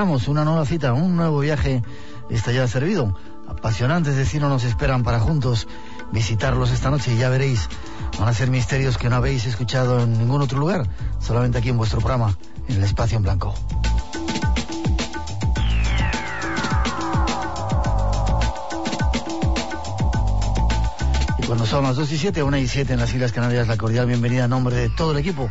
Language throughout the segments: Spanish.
Una nueva cita, un nuevo viaje está ya servido. Apasionantes destinos nos esperan para juntos visitarlos esta noche y ya veréis, van a ser misterios que no habéis escuchado en ningún otro lugar, solamente aquí en vuestro programa, en el espacio en blanco. Cuando son las 2 y 7, 1 y 7 en las Islas Canarias, la cordial bienvenida en nombre de todo el equipo.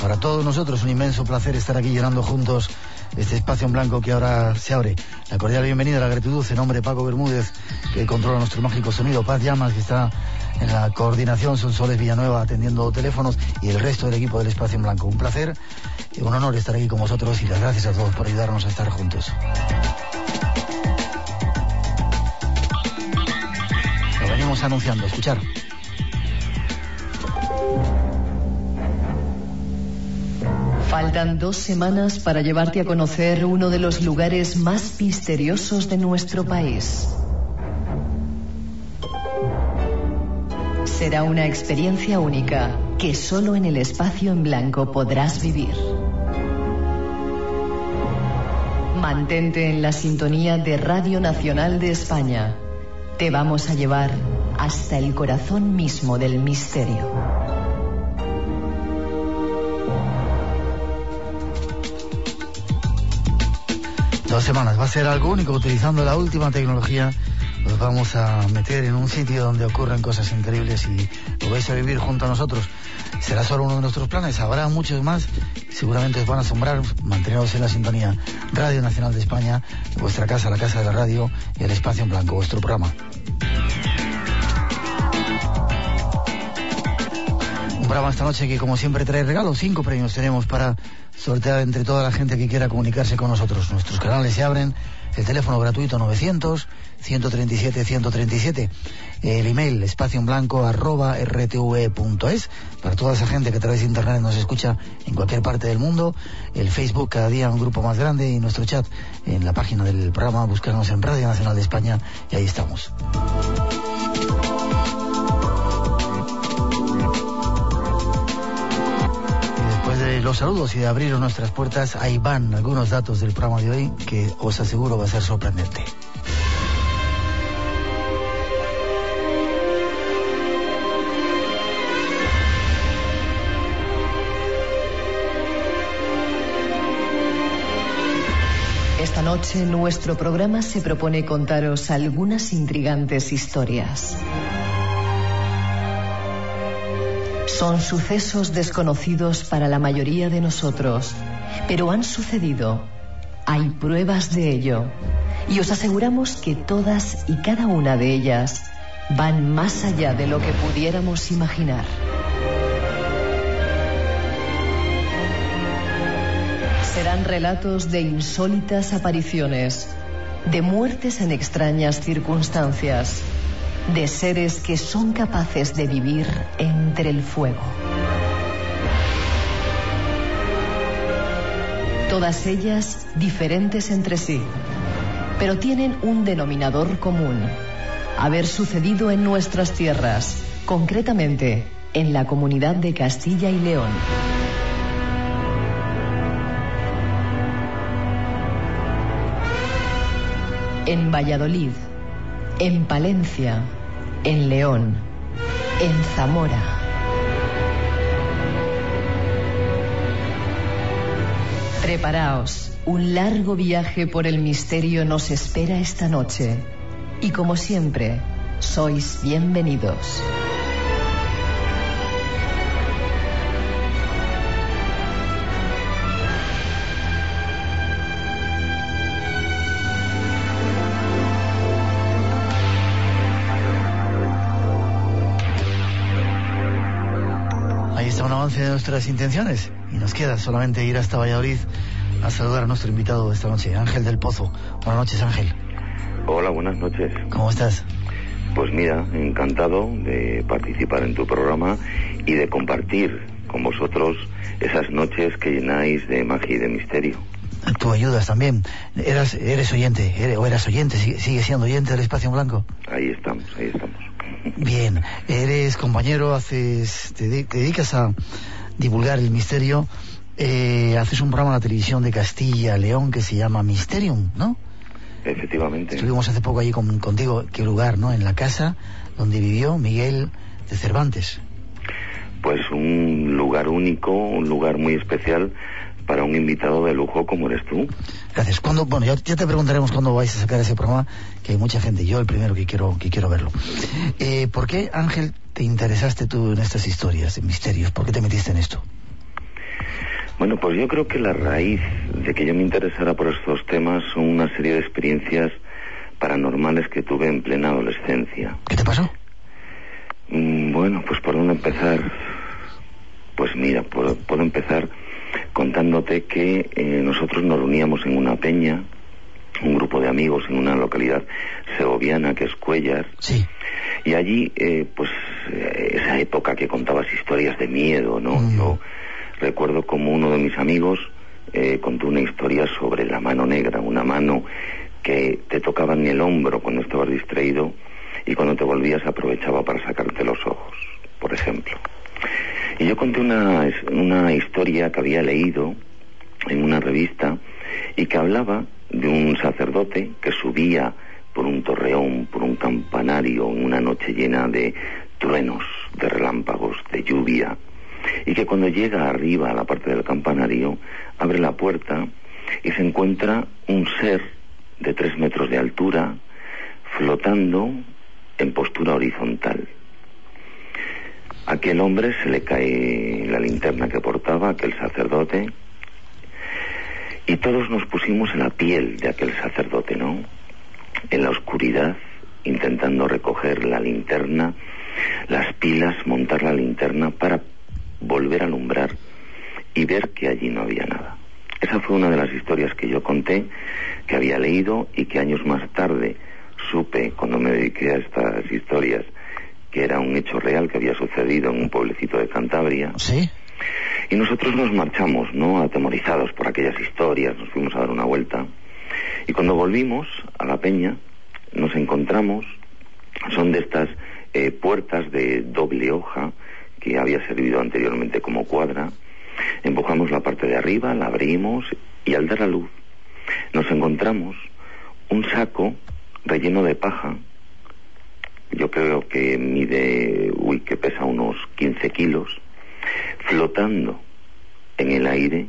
Para todos nosotros un inmenso placer estar aquí llenando juntos este espacio en blanco que ahora se abre. La cordial bienvenida, la gratitud en nombre de Paco Bermúdez, que controla nuestro mágico sonido, Paz Llamas, que está en la coordinación, Sonsoles Villanueva atendiendo teléfonos y el resto del equipo del espacio en blanco. Un placer y un honor estar aquí con vosotros y las gracias a todos por ayudarnos a estar juntos. Lo venimos anunciando, escuchar. Dos semanas para llevarte a conocer uno de los lugares más misteriosos de nuestro país. Será una experiencia única que solo en el espacio en blanco podrás vivir. Mantente en la sintonía de Radio Nacional de España. Te vamos a llevar hasta el corazón mismo del misterio. Dos semanas. Va a ser algo único. Utilizando la última tecnología, nos vamos a meter en un sitio donde ocurren cosas increíbles y lo vais a vivir junto a nosotros. Será solo uno de nuestros planes. Habrá muchos más. Seguramente os van a asombrar. Manteneros en la sintonía. Radio Nacional de España, vuestra casa, la casa de la radio y el espacio en blanco, vuestro programa. Programa esta noche que como siempre trae regalos. Cinco premios tenemos para sortear entre toda la gente que quiera comunicarse con nosotros. Nuestros canales se abren. El teléfono gratuito 900 137 137. El email espacio arroba rtv.es para toda esa gente que a través de internet nos escucha en cualquier parte del mundo. El Facebook cada día un grupo más grande y nuestro chat en la página del programa. Buscarnos en Radio Nacional de España y ahí estamos. Los saludos y de abrir nuestras puertas, ahí van algunos datos del programa de hoy que os aseguro va a ser sorprendente. Esta noche nuestro programa se propone contaros algunas intrigantes historias. Son sucesos desconocidos para la mayoría de nosotros, pero han sucedido. Hay pruebas de ello. Y os aseguramos que todas y cada una de ellas van más allá de lo que pudiéramos imaginar. Serán relatos de insólitas apariciones, de muertes en extrañas circunstancias, de seres que son capaces de vivir entre el fuego. Todas ellas diferentes entre sí, pero tienen un denominador común, haber sucedido en nuestras tierras, concretamente en la comunidad de Castilla y León. En Valladolid, en Palencia, en León, en Zamora. Preparaos, un largo viaje por el misterio nos espera esta noche. Y como siempre, sois bienvenidos. De nuestras intenciones y nos queda solamente ir hasta Valladolid a saludar a nuestro invitado de esta noche, Ángel del Pozo. Buenas noches, Ángel. Hola, buenas noches. ¿Cómo estás? Pues mira, encantado de participar en tu programa y de compartir con vosotros esas noches que llenáis de magia y de misterio. Tú ayudas también. Eras, eres oyente, eres, o eras oyente, sigue, siendo oyente del Espacio en Blanco. Ahí estamos, ahí estamos. Bien, eres compañero, haces, te, de- te dedicas a divulgar el misterio. eh, haces un programa en la televisión de Castilla, León, que se llama Mysterium, ¿no? Efectivamente. Estuvimos hace poco allí con- contigo, qué lugar, ¿no? En la casa donde vivió Miguel de Cervantes. Pues un lugar único, un lugar muy especial para un invitado de lujo como eres tú. Gracias. ¿Cuándo, bueno, ya, ya te preguntaremos cuándo vais a sacar ese programa, que hay mucha gente, yo el primero que quiero, que quiero verlo. Eh, ¿Por qué, Ángel, te interesaste tú en estas historias, en misterios? ¿Por qué te metiste en esto? Bueno, pues yo creo que la raíz de que yo me interesara por estos temas son una serie de experiencias paranormales que tuve en plena adolescencia. ¿Qué te pasó? Mm, Bueno, pues por dónde empezar. Pues mira, puedo, puedo empezar contándote que eh, nosotros nos reuníamos en una peña, un grupo de amigos en una localidad segoviana que es Cuellar, Sí. y allí, eh, pues, eh, esa época que contabas historias de miedo, ¿no? Mm. Yo recuerdo como uno de mis amigos eh, contó una historia sobre la mano negra, una mano que te tocaba en el hombro cuando estabas distraído y cuando te volvías aprovechaba para sacarte los ojos, por ejemplo. Y yo conté una, una historia que había leído en una revista y que hablaba de un sacerdote que subía por un torreón, por un campanario en una noche llena de truenos, de relámpagos, de lluvia, y que cuando llega arriba a la parte del campanario, abre la puerta y se encuentra un ser de tres metros de altura flotando en postura horizontal. Aquel hombre se le cae la linterna que portaba, aquel sacerdote, y todos nos pusimos en la piel de aquel sacerdote, ¿no? En la oscuridad, intentando recoger la linterna, las pilas, montar la linterna para volver a alumbrar y ver que allí no había nada. Esa fue una de las historias que yo conté, que había leído y que años más tarde supe, cuando me dediqué a estas historias, que era un hecho real que había sucedido en un pueblecito de Cantabria. ¿Sí? Y nosotros nos marchamos, ¿no? Atemorizados por aquellas historias, nos fuimos a dar una vuelta. Y cuando volvimos a la peña, nos encontramos, son de estas eh, puertas de doble hoja que había servido anteriormente como cuadra. Empujamos la parte de arriba, la abrimos y al dar a luz nos encontramos un saco relleno de paja. Yo creo que mide, uy, que pesa unos 15 kilos, flotando en el aire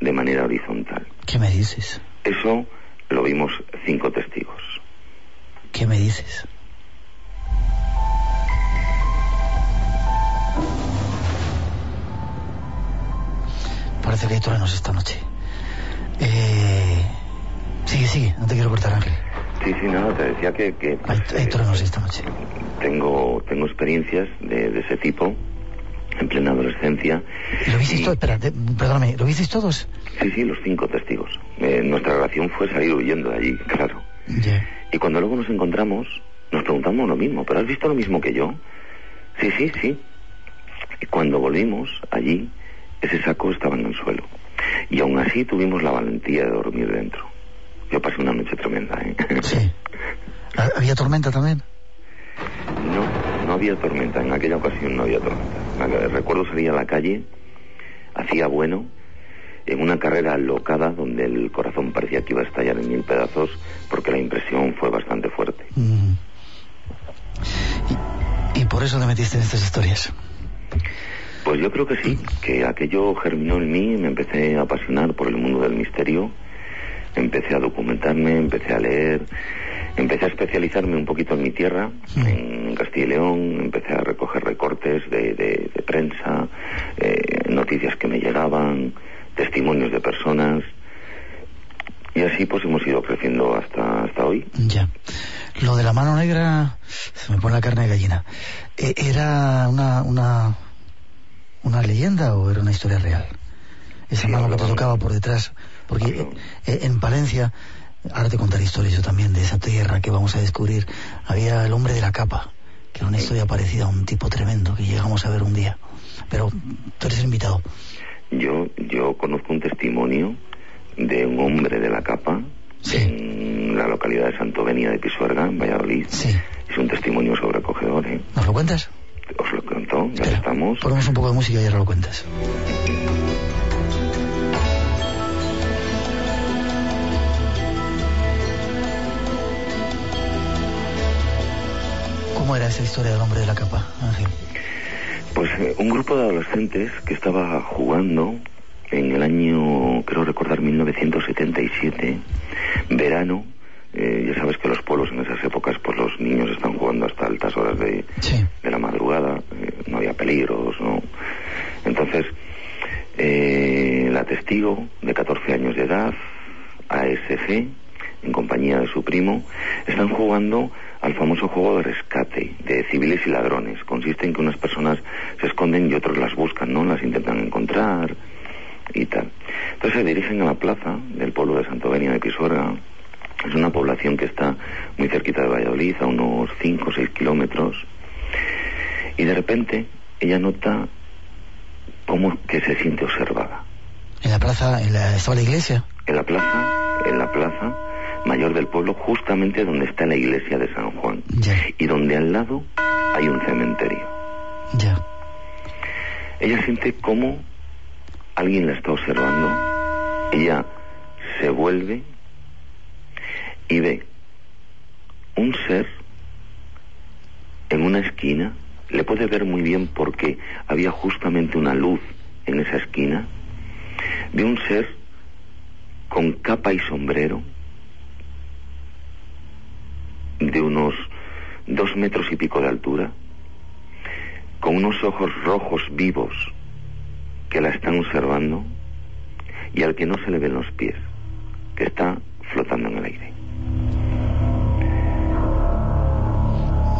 de manera horizontal. ¿Qué me dices? Eso lo vimos cinco testigos. ¿Qué me dices? Parece que hay truenos esta noche. Eh, sigue, sigue, no te quiero cortar, Ángel. Sí, sí, nada, te decía que, que, Hay, pues, hay eh, esta noche. tengo, tengo experiencias de, de ese tipo en plena adolescencia. ¿Y lo visteis todos? Perdóname, ¿lo visteis todos? Sí, sí, los cinco testigos. Eh, nuestra relación fue salir huyendo de allí, claro. Y cuando luego nos encontramos, nos preguntamos lo mismo, ¿pero has visto lo mismo que yo? Sí, sí, sí. Y cuando volvimos allí, ese saco estaba en el suelo. Y aún así tuvimos la valentía de dormir dentro. Yo pasé una noche tremenda, ¿eh? Sí. ¿Ha- ¿Había tormenta también? No, no había tormenta. En aquella ocasión no había tormenta. Me- Recuerdo salir a la calle, hacía bueno, en una carrera alocada donde el corazón parecía que iba a estallar en mil pedazos porque la impresión fue bastante fuerte. Mm. ¿Y, y por eso te metiste en estas historias. Pues yo creo que sí, que aquello germinó en mí, me empecé a apasionar por el mundo del misterio, empecé a documentarme, empecé a leer, empecé a especializarme un poquito en mi tierra, Mm. en Castilla y León, empecé a recoger recortes de, de- de prensa, eh, noticias que me llegaban, testimonios de personas, y así pues hemos ido creciendo hasta, hasta hoy. Ya. Lo de la mano negra, se me pone la carne de gallina. Eh, ¿Era una, una, una leyenda o era una historia real? Esa Sí, mano que te tocaba por detrás. Porque eh, en Palencia, ahora te contaré historias yo también de esa tierra que vamos a descubrir, había el hombre de la capa, que era una historia parecida a un tipo tremendo que llegamos a ver un día. Pero tú eres el invitado. Yo, yo conozco un testimonio de un hombre de la capa Sí. en la localidad de Santo Venia de Pisuerga, en Valladolid. Sí. Es un testimonio sobrecogedor, ¿eh? ¿Nos lo cuentas? Os lo cuento, ya Espera, estamos. Ponemos un poco de música y ahora lo cuentas. ¿Cómo era esa historia del hombre de la capa, Ángel? Pues eh, un grupo de adolescentes que estaba jugando en el año, creo recordar, 1977, verano. eh, ya sabes que los pueblos en esas épocas, pues los niños están jugando hasta altas horas de, Sí. de la madrugada, eh, no había peligros, ¿no? Entonces, eh, la testigo de 14 años de edad, ASG, en compañía de su primo, están jugando al famoso juego de rescate de civiles y ladrones. Consiste en que unas personas se esconden y otros las buscan, ¿no? Las intentan encontrar y tal. Entonces se dirigen a la plaza del pueblo de Santo Venia de Pisuerga. Es una población que está muy cerquita de Valladolid, a unos 5 o 6 kilómetros. Y de repente ella nota como que se siente observada. En la plaza, en la, estaba la iglesia. En la plaza, en la plaza mayor del pueblo, justamente donde está la iglesia de San Juan. Ya, Y donde al lado hay un cementerio. ya. Ella siente como alguien la está observando. Ella se vuelve y ve un ser en una esquina. Le puede ver muy bien porque había justamente una luz en esa esquina. Ve un ser con capa y sombrero de unos dos metros y pico de altura, con unos ojos rojos vivos que la están observando y al que no se le ven los pies, que está flotando en el aire.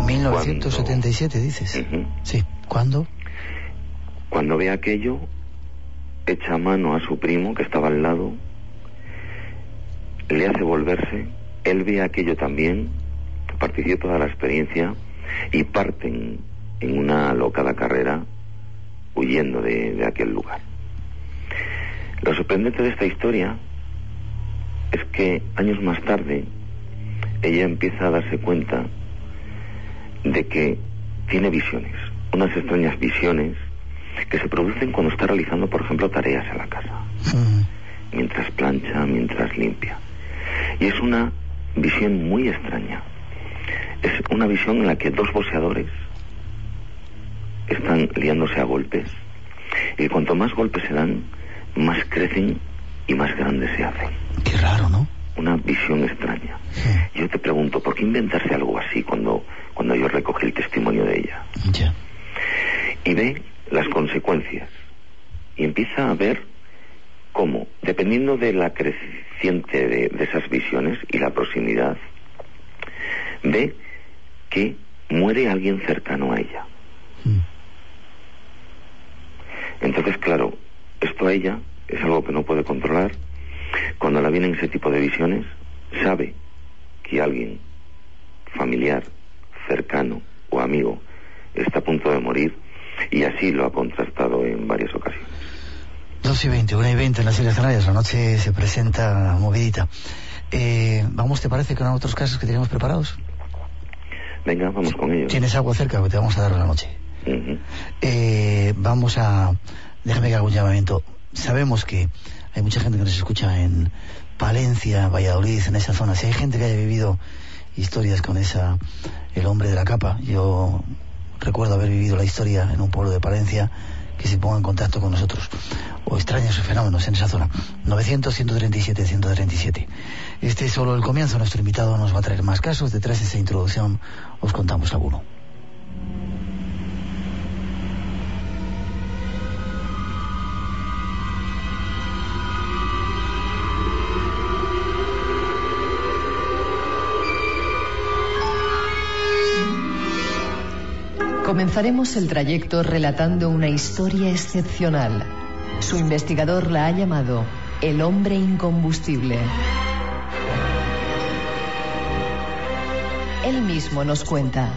1977 dices. Ujú. Sí. ¿Cuándo? Cuando ve aquello, echa mano a su primo que estaba al lado, le hace volverse, él ve aquello también, participa de la experiencia y parten en una locada carrera huyendo de, de aquel lugar. Lo sorprendente de esta historia es que años más tarde ella empieza a darse cuenta de que tiene visiones, unas extrañas visiones que se producen cuando está realizando, por ejemplo, tareas en la casa, Mm, mientras plancha, mientras limpia. Y es una visión muy extraña. Es una visión en la que dos boxeadores están liándose a golpes y cuanto más golpes se dan, más crecen y más grandes se hacen. qué raro, ¿no? Una visión extraña. Yo te pregunto, ¿por qué inventarse algo así cuando, cuando yo recogí el testimonio de ella? Ya. y ve las consecuencias y empieza a ver cómo, dependiendo de la creciente de, de esas visiones y la proximidad, ve que muere alguien cercano a ella. Mm, Entonces, claro, esto a ella es algo que no puede controlar. Cuando la vienen ese tipo de visiones, sabe que alguien familiar, cercano o amigo está a punto de morir y así lo ha contrastado en varias ocasiones. 2 y 20, 1 y 20 en las Islas Canarias. La noche se presenta movidita. Eh, vamos, ¿te parece con otros casos que tenemos preparados? Venga, vamos con ello. ¿Tienes agua cerca que te vamos a dar a la noche? Eh, vamos a... Déjame que haga un llamamiento. Sabemos que hay mucha gente que nos escucha en Palencia, Valladolid, en esa zona. Si hay gente que haya vivido historias con esa... El hombre de la capa. Yo recuerdo haber vivido la historia en un pueblo de Palencia que se ponga en contacto con nosotros o extraña sus fenómenos en esa zona. 900-137-137. Este es solo el comienzo. Nuestro invitado nos va a traer más casos. Detrás de esa introducción os contamos alguno. Comenzaremos el trayecto relatando una historia excepcional. Su investigador la ha llamado El hombre incombustible. Él mismo nos cuenta.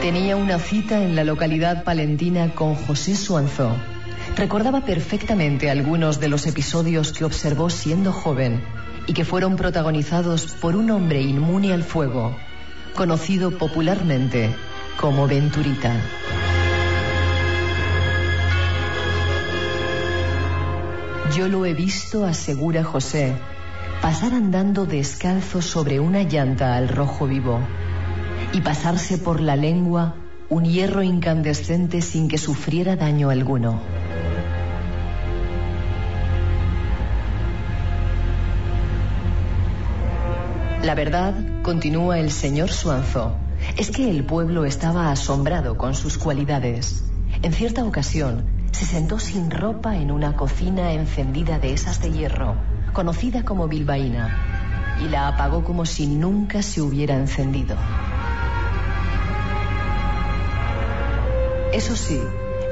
Tenía una cita en la localidad palentina con José Suanzó. Recordaba perfectamente algunos de los episodios que observó siendo joven y que fueron protagonizados por un hombre inmune al fuego, conocido popularmente como Venturita. Yo lo he visto, asegura José, pasar andando descalzo sobre una llanta al rojo vivo y pasarse por la lengua un hierro incandescente sin que sufriera daño alguno. La verdad, continúa el señor Suanzo, es que el pueblo estaba asombrado con sus cualidades. En cierta ocasión, se sentó sin ropa en una cocina encendida de esas de hierro, conocida como bilbaína, y la apagó como si nunca se hubiera encendido. Eso sí,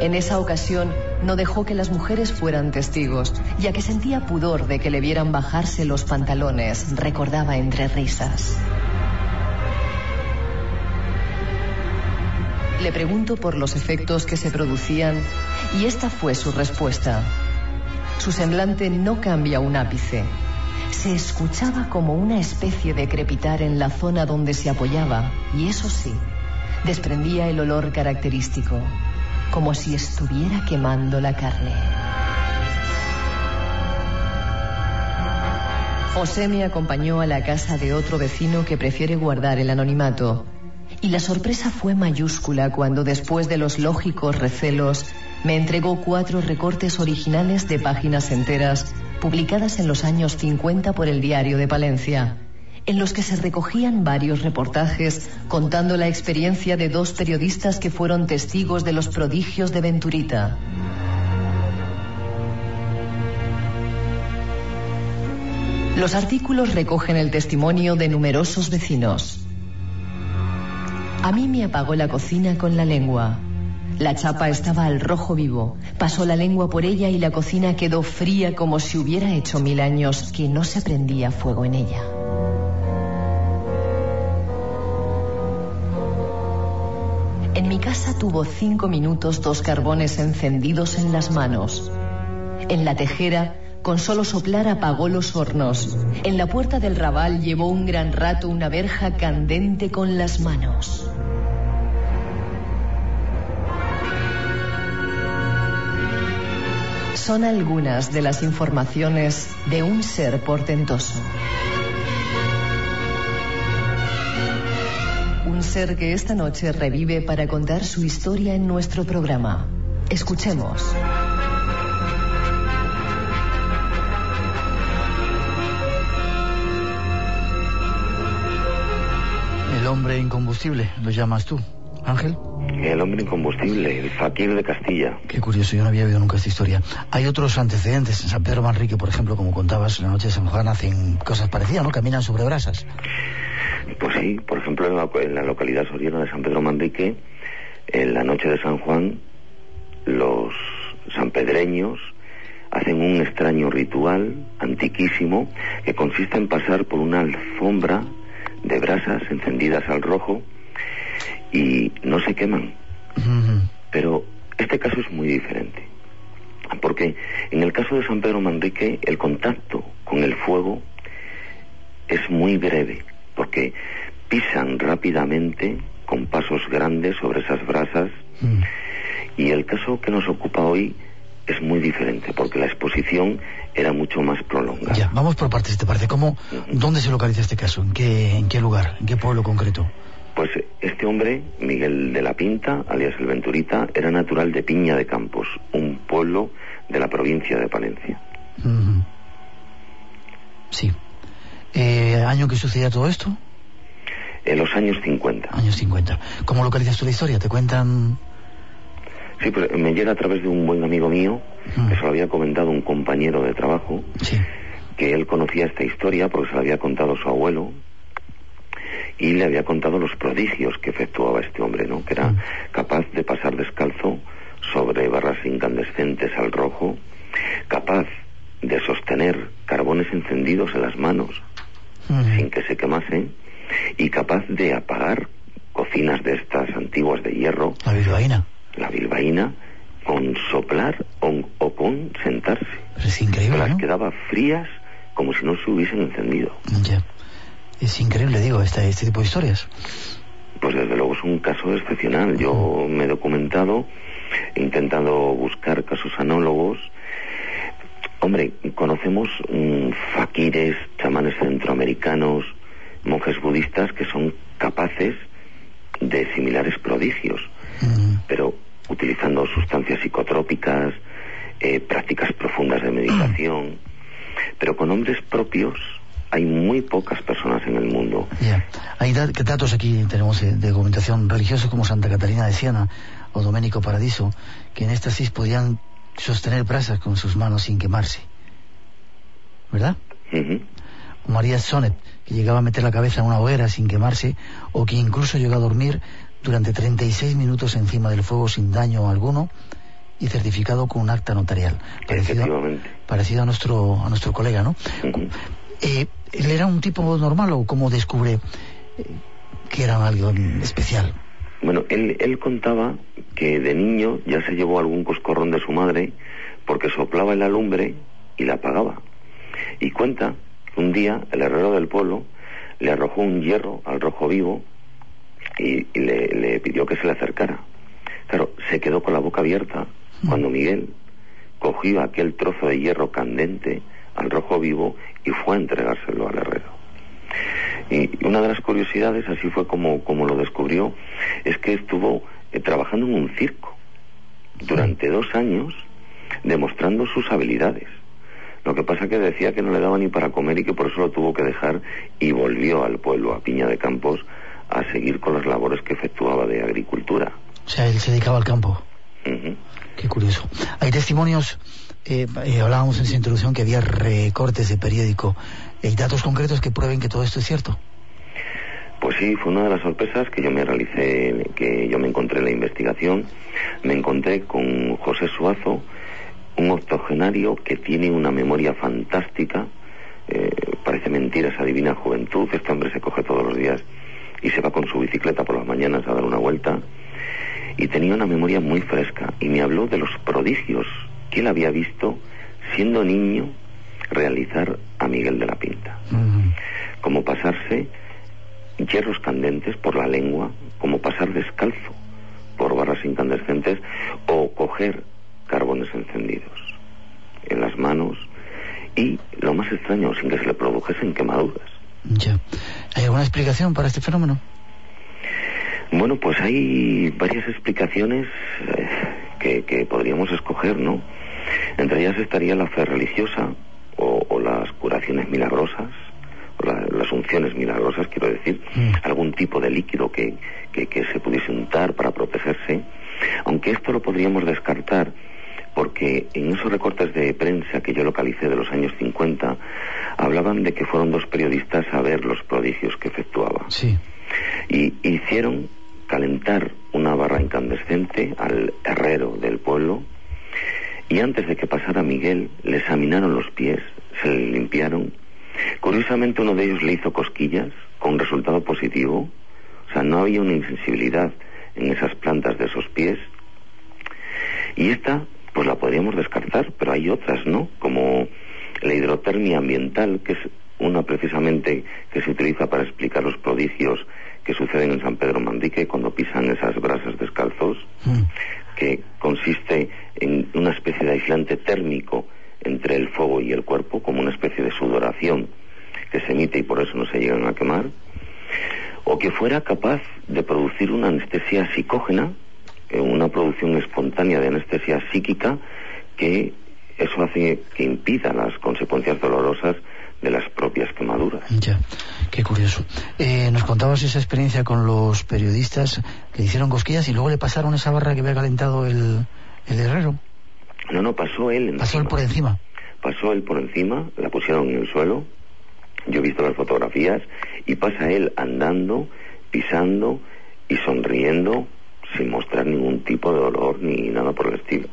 en esa ocasión no dejó que las mujeres fueran testigos, ya que sentía pudor de que le vieran bajarse los pantalones, recordaba entre risas. Le pregunto por los efectos que se producían y esta fue su respuesta. Su semblante no cambia un ápice. Se escuchaba como una especie de crepitar en la zona donde se apoyaba y eso sí, desprendía el olor característico como si estuviera quemando la carne. José me acompañó a la casa de otro vecino que prefiere guardar el anonimato. Y la sorpresa fue mayúscula cuando después de los lógicos recelos me entregó cuatro recortes originales de páginas enteras publicadas en los años 50 por el diario de Palencia en los que se recogían varios reportajes contando la experiencia de dos periodistas que fueron testigos de los prodigios de Venturita. Los artículos recogen el testimonio de numerosos vecinos. A mí me apagó la cocina con la lengua. La chapa estaba al rojo vivo. Pasó la lengua por ella y la cocina quedó fría como si hubiera hecho mil años que no se prendía fuego en ella. En mi casa tuvo cinco minutos dos carbones encendidos en las manos. En la tejera, con solo soplar apagó los hornos. En la puerta del rabal llevó un gran rato una verja candente con las manos. Son algunas de las informaciones de un ser portentoso. Un ser que esta noche revive para contar su historia en nuestro programa. Escuchemos. El hombre incombustible, lo llamas tú, Ángel. El hombre incombustible, el fakir de Castilla. Qué curioso, yo no había oído nunca esta historia. Hay otros antecedentes. En San Pedro Manrique, por ejemplo, como contabas, en la noche de San Juan hacen cosas parecidas, ¿no? Caminan sobre brasas. Pues sí, por ejemplo, en la, en la localidad soriana de San Pedro Manrique, en la noche de San Juan, los sanpedreños hacen un extraño ritual antiquísimo que consiste en pasar por una alfombra de brasas encendidas al rojo y no se queman. Pero este caso es muy diferente. Porque en el caso de San Pedro Manrique el contacto con el fuego es muy breve, porque pisan rápidamente con pasos grandes sobre esas brasas y el caso que nos ocupa hoy es muy diferente, porque la exposición era mucho más prolongada. Ya, vamos por partes, ¿te parece? ¿Cómo, ¿Dónde se localiza este caso? ¿En qué, ¿En qué lugar? ¿En qué pueblo concreto? Pues este hombre, Miguel de la Pinta, alias el Venturita, era natural de Piña de Campos, un pueblo de la provincia de Palencia. Sí. Eh, ¿Año que sucedía todo esto? En los años 50. Años 50. ¿Cómo localizas tú la historia? ¿Te cuentan...? Sí, pues me llega a través de un buen amigo mío, que se lo había comentado un compañero de trabajo, Sí. que él conocía esta historia porque se la había contado su abuelo y le había contado los prodigios que efectuaba este hombre, ¿no? Que era Mm. capaz de pasar descalzo sobre barras incandescentes al rojo, capaz de sostener carbones encendidos en las manos Ujú. sin que se quemasen y capaz de apagar cocinas de estas antiguas de hierro, La bilbaína. la bilbaína, con soplar o, o con sentarse. Pero es increíble, las ¿no? quedaba frías como si no se hubiesen encendido. Es increíble, digo, este, este tipo de historias. Pues desde luego es un caso excepcional. Yo me he documentado, he intentado buscar casos análogos. Hombre, conocemos mm, faquires, chamanes centroamericanos, monjes budistas que son capaces de similares prodigios, Mm. pero utilizando sustancias psicotrópicas, eh, prácticas profundas de meditación. Pero con hombres propios hay muy pocas personas en el mundo. Ya. Hay dat- datos aquí, tenemos eh, de documentación religiosa como Santa Catalina de Siena o Domenico Paradiso, que en éxtasis podían sostener brasas con sus manos sin quemarse. ¿Verdad? Ujú. O María Sonet, que llegaba a meter la cabeza en una hoguera sin quemarse, o que incluso llegó a dormir durante 36 minutos encima del fuego sin daño alguno y certificado con un acta notarial. Parecido, parecido a nuestro, a nuestro colega, ¿no? Ujú. Eh, ¿Él era un tipo normal o cómo descubre eh, que era algo especial? Bueno, él, él contaba que de niño ya se llevó algún coscorrón de su madre porque soplaba en la lumbre y la apagaba. Y cuenta que un día el herrero del pueblo le arrojó un hierro al rojo vivo y, y le, le pidió que se le acercara. Claro, se quedó con la boca abierta cuando Miguel cogió aquel trozo de hierro candente al rojo vivo y fue a entregárselo al herrero. Y una de las curiosidades, así fue como, como lo descubrió, es que estuvo eh, trabajando en un circo durante dos años demostrando sus habilidades. Lo que pasa que decía que no le daba ni para comer y que por eso lo tuvo que dejar y volvió al pueblo, a Piña de Campos, a seguir con las labores que efectuaba de agricultura. O sea, él se dedicaba al campo. Ujú. Qué curioso. Hay testimonios, eh, eh, hablábamos en su introducción que había recortes de periódico. ¿Hay datos concretos que prueben que todo esto es cierto? Pues sí, fue una de las sorpresas que yo me realicé, que yo me encontré en la investigación. Me encontré con José Suazo, un octogenario que tiene una memoria fantástica. Eh, parece mentira esa divina juventud. Este hombre se coge todos los días y se va con su bicicleta por las mañanas a dar una vuelta. Y tenía una memoria muy fresca y me habló de los prodigios que él había visto siendo niño realizar a Miguel de la Pinta como pasarse hierros candentes por la lengua, como pasar descalzo por barras incandescentes o coger carbones encendidos en las manos y, lo más extraño, sin que se le produjesen quemaduras. ya. ¿Hay alguna explicación para este fenómeno? Bueno, pues hay varias explicaciones eh, que, que podríamos escoger, ¿no? Entre ellas estaría la fe religiosa o, o las curaciones milagrosas, o la- las unciones milagrosas, quiero decir, Mm. algún tipo de líquido que, que, que se pudiese untar para protegerse, aunque esto lo podríamos descartar porque en esos recortes de prensa que yo localicé de los años 50 hablaban de que fueron dos periodistas a ver los prodigios que efectuaba Sí. y hicieron calentar una barra incandescente al herrero del pueblo y antes de que pasara Miguel le examinaron los pies, se le limpiaron. Curiosamente uno de ellos le hizo cosquillas con resultado positivo, o sea, no había una insensibilidad en esas plantas de esos pies. Y esta, pues la podríamos descartar, pero hay otras, ¿no? Como la hidrotermia ambiental, que es una precisamente que se utiliza para explicar los prodigios que suceden en San Pedro Mandique cuando pisan esas brasas descalzos, Mm, que consiste en una especie de aislante térmico entre el fuego y el cuerpo, como una especie de sudoración que se emite y por eso no se llegan a quemar, o que fuera capaz de producir una anestesia psicógena, eh, una producción espontánea de anestesia psíquica, que eso hace que impida las consecuencias dolorosas de las propias quemaduras. Qué curioso. Eh, nos contabas esa experiencia con los periodistas que hicieron cosquillas y luego le pasaron esa barra que había calentado el, el herrero. No, no, pasó él. Pasó él por encima. Pasó él por encima, la pusieron en el suelo. Yo he visto las fotografías y pasa él andando, pisando y sonriendo sin mostrar ningún tipo de dolor ni nada por el estilo.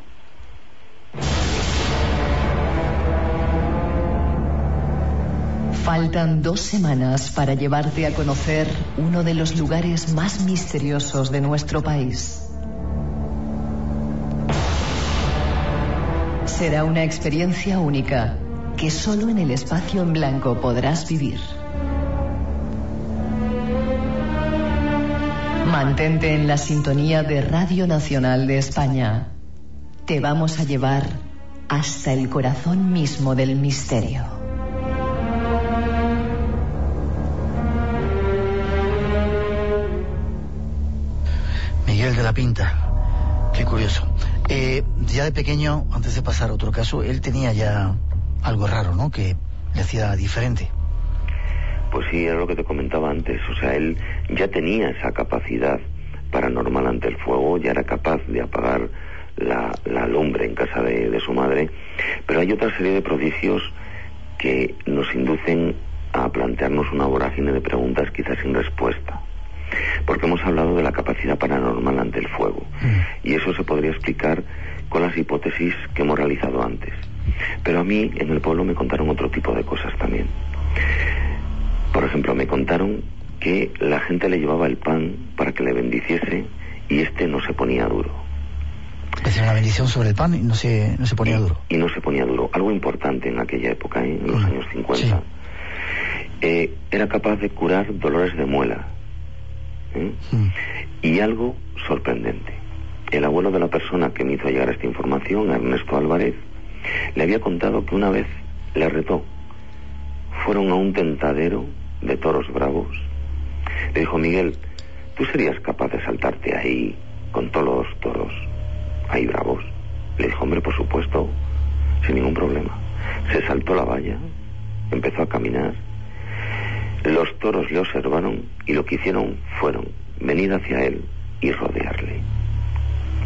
Faltan dos semanas para llevarte a conocer uno de los lugares más misteriosos de nuestro país. Será una experiencia única que solo en el espacio en blanco podrás vivir. Mantente en la sintonía de Radio Nacional de España. Te vamos a llevar hasta el corazón mismo del misterio. La Pinta. Qué curioso. Eh, ya de pequeño, antes de pasar otro caso, él tenía ya algo raro, ¿no? Que le hacía diferente. Pues sí, era lo que te comentaba antes. O sea, él ya tenía esa capacidad paranormal ante el fuego, ya era capaz de apagar la, la lumbre en casa de, de su madre. Pero hay otra serie de prodigios que nos inducen a plantearnos una vorágine de preguntas quizás sin respuesta porque hemos hablado de la capacidad paranormal ante el fuego. Y eso se podría explicar con las hipótesis que hemos realizado antes. Pero a mí en el pueblo me contaron otro tipo de cosas también. Por ejemplo, me contaron que la gente le llevaba el pan para que le bendiciese y este no se ponía duro. Hacía una bendición sobre el pan y no se, no se ponía y, duro. Y no se ponía duro. Algo importante en aquella época, ¿eh? en los años 50. Eh, era capaz de curar dolores de muela. ¿Eh? Y algo sorprendente. El abuelo de la persona que me hizo llegar esta información, Ernesto Álvarez, le había contado que una vez le retó. Fueron a un tentadero de toros bravos. Le dijo, Miguel, ¿tú serías capaz de saltarte ahí con todos los toros ahí bravos? Le dijo, hombre, por supuesto, sin ningún problema. Se saltó la valla, empezó a caminar. Los toros le observaron y lo que hicieron fueron venir hacia él y rodearle.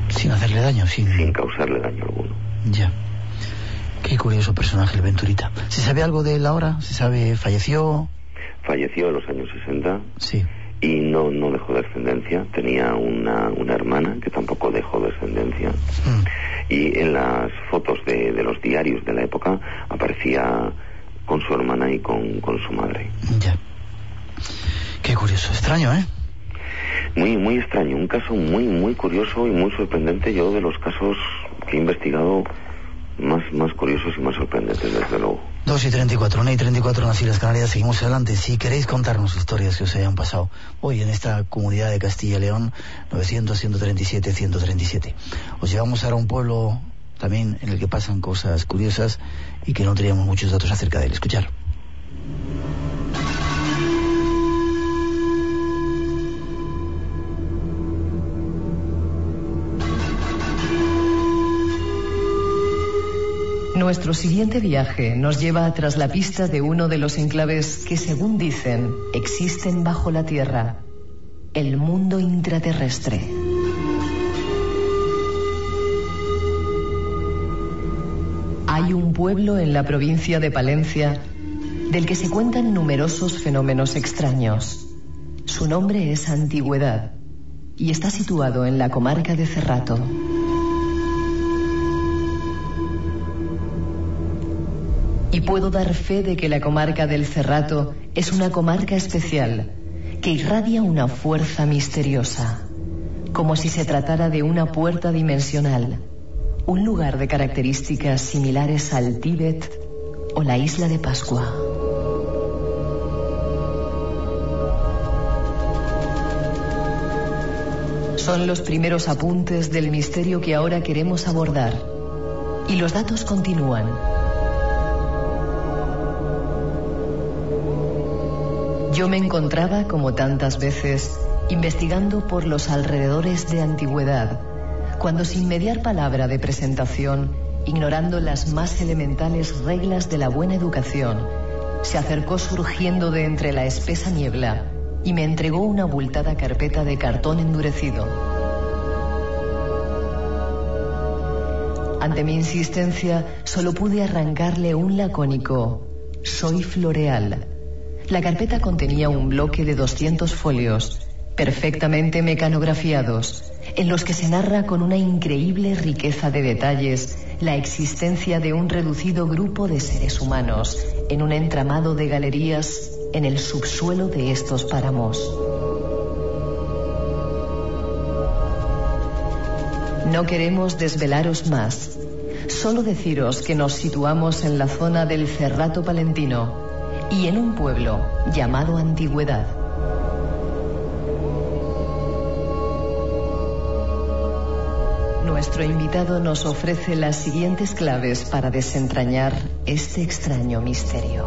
Sin hacerle daño, sin... Sin causarle daño alguno. Ya. Qué curioso personaje el Venturita. ¿Se sabe algo de él ahora? ¿Se sabe, falleció? Falleció en los años 60. Sí. Y no, no dejó descendencia. Tenía una, una hermana que tampoco dejó descendencia. Mm. Y en las fotos de, de, los diarios de la época aparecía con su hermana y con, con su madre. Ya. Qué curioso. Extraño, ¿eh? Muy, muy extraño. Un caso muy, muy curioso y muy sorprendente. Yo de los casos que he investigado más, más curiosos y más sorprendentes, desde luego. 2 y 34, 1 y 34 en las Islas Canarias, seguimos adelante. Si queréis contarnos historias que os hayan pasado hoy en esta comunidad de Castilla y León, 900-137-137. Os llevamos ahora a un pueblo también en el que pasan cosas curiosas y que no teníamos muchos datos acerca de él. Escuchar. Nuestro siguiente viaje nos lleva tras la pista de uno de los enclaves que, según dicen, existen bajo la Tierra, el mundo intraterrestre. Hay un pueblo en la provincia de Palencia del que se cuentan numerosos fenómenos extraños. Su nombre es Antigüedad y está situado en la comarca de Cerrato. Y puedo dar fe de que la comarca del Cerrato es una comarca especial, que irradia una fuerza misteriosa, como si se tratara de una puerta dimensional, un lugar de características similares al Tíbet o la isla de Pascua. Son los primeros apuntes del misterio que ahora queremos abordar Y los datos continúan. Yo me encontraba, como tantas veces, investigando por los alrededores de antigüedad, cuando sin mediar palabra de presentación, ignorando las más elementales reglas de la buena educación, se acercó surgiendo de entre la espesa niebla y me entregó una abultada carpeta de cartón endurecido. Ante mi insistencia, solo pude arrancarle un lacónico. Soy Floreal. La carpeta contenía un bloque de 200 folios, perfectamente mecanografiados, en los que se narra con una increíble riqueza de detalles la existencia de un reducido grupo de seres humanos en un entramado de galerías en el subsuelo de estos páramos. No queremos desvelaros más, solo deciros que nos situamos en la zona del Cerrato Palentino y en un pueblo llamado Antigüedad. Nuestro invitado nos ofrece las siguientes claves para desentrañar este extraño misterio.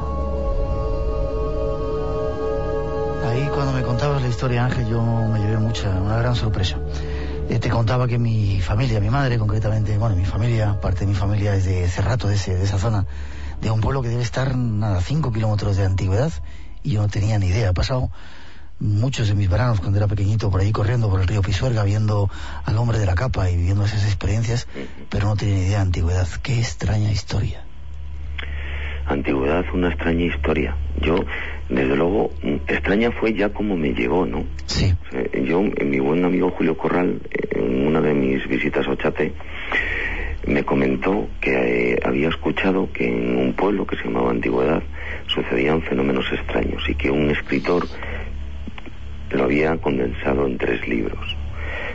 Ahí cuando me contabas la historia, Ángel, yo me llevé mucha, una gran sorpresa. Eh, te contaba que mi familia, mi madre concretamente, bueno, mi familia, parte de mi familia es de Cerrato, de, de esa zona, de un pueblo que debe estar, nada, 5 kilómetros de antigüedad, y yo no tenía ni idea. He pasado muchos de mis veranos cuando era pequeñito por ahí corriendo por el río Pisuerga, viendo al hombre de la capa y viviendo esas experiencias, pero no tenía ni idea de antigüedad. Qué extraña historia. Antigüedad, una extraña historia. Yo, desde luego, extraña fue ya como me llegó, ¿no? Sí. Yo, mi buen amigo Julio Corral, en una de mis visitas a Ochate, me comentó que eh, había escuchado que en un pueblo que se llamaba Antigüedad sucedían fenómenos extraños y que un escritor lo había condensado en tres libros.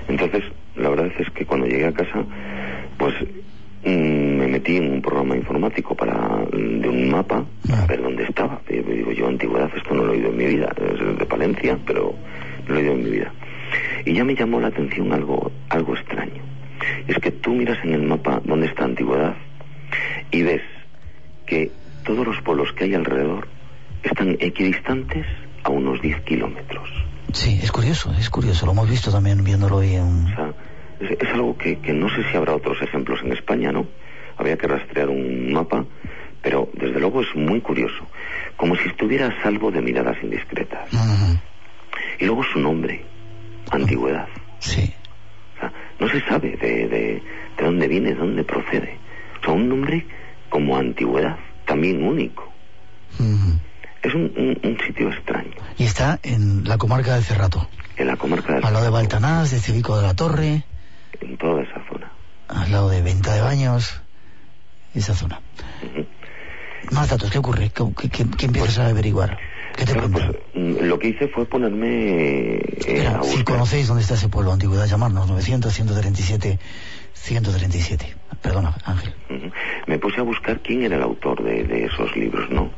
Entonces, la verdad es que cuando llegué a casa, pues mm, me metí en un programa informático para de un mapa a ver dónde estaba. Y digo yo, antigüedad, esto no lo he oído en mi vida, es de Palencia, pero no lo he oído en mi vida. Y ya me llamó la atención algo, algo extraño. Es que tú miras en el mapa dónde está antigüedad y ves que todos los pueblos que hay alrededor están equidistantes a unos 10 kilómetros. Sí, es curioso, es curioso. Lo hemos visto también viéndolo hoy en... O sea, es, es algo que, que, no sé si habrá otros ejemplos en España, ¿no? Habría que rastrear un mapa, pero desde luego es muy curioso. Como si estuviera a salvo de miradas indiscretas. Uh -huh. Y luego su nombre, Antigüedad. Sí. No se sabe de, de, de dónde viene, de dónde procede. O sea, un nombre como Antigüedad, también único. Uh -huh. Es un, un, un, sitio extraño. Y está en la comarca del Cerrato. En la comarca del Al lado de Baltanás, de Civico de la Torre. En toda esa zona. Al lado de Venta de Baños. Esa zona. Uh -huh. Más datos, ¿qué ocurre? ¿Qué, qué, qué, qué empiezas pues, a averiguar? Pues, lo que hice fue ponerme eh, Mira, a si conocéis dónde está ese pueblo, antigüedad, llamarnos 900 137 137. Perdona, Ángel. Uh -huh. Me puse a buscar quién era el autor de, de esos libros, ¿no?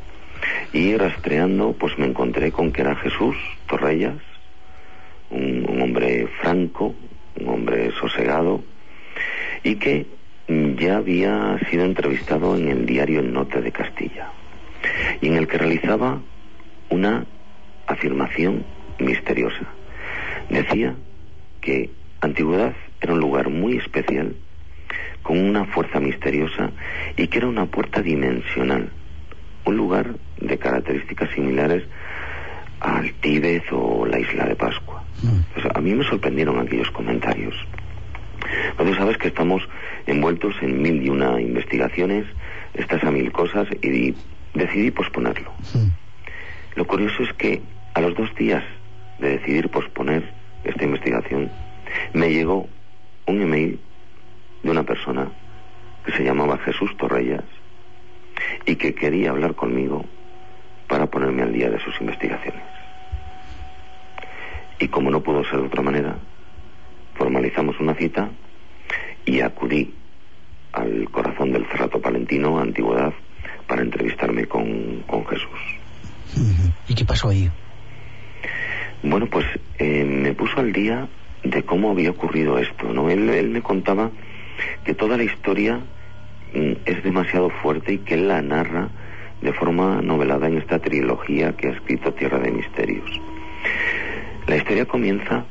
Y rastreando, pues me encontré con que era Jesús Torrellas, un, un, hombre franco, un hombre sosegado, y que ya había sido entrevistado en el diario El Norte de Castilla, y en el que realizaba una afirmación misteriosa. Decía que Antigüedad era un lugar muy especial, con una fuerza misteriosa, y que era una puerta dimensional un lugar de características similares al Tíbet o la isla de Pascua. Mm. A mí me sorprendieron aquellos comentarios. Tú sabes que estamos envueltos en mil y una investigaciones, estas a mil cosas, y decidí posponerlo. Mm. Lo curioso es que a los dos días de decidir posponer esta investigación, me llegó un email de una persona que se llamaba Jesús Torrellas y que quería hablar conmigo para ponerme al día de sus investigaciones. Y como no pudo ser de otra manera, formalizamos una cita y acudí al corazón del Cerrato Palentino, Antigüedad, para entrevistarme con, con Jesús. ¿Y qué pasó ahí? Bueno, pues eh, me puso al día de cómo había ocurrido esto, ¿no? Él, él me contaba que toda la historia mm, es demasiado fuerte y que él la narra de forma novelada en esta trilogía que ha escrito Tierra de Misterios. La historia comienza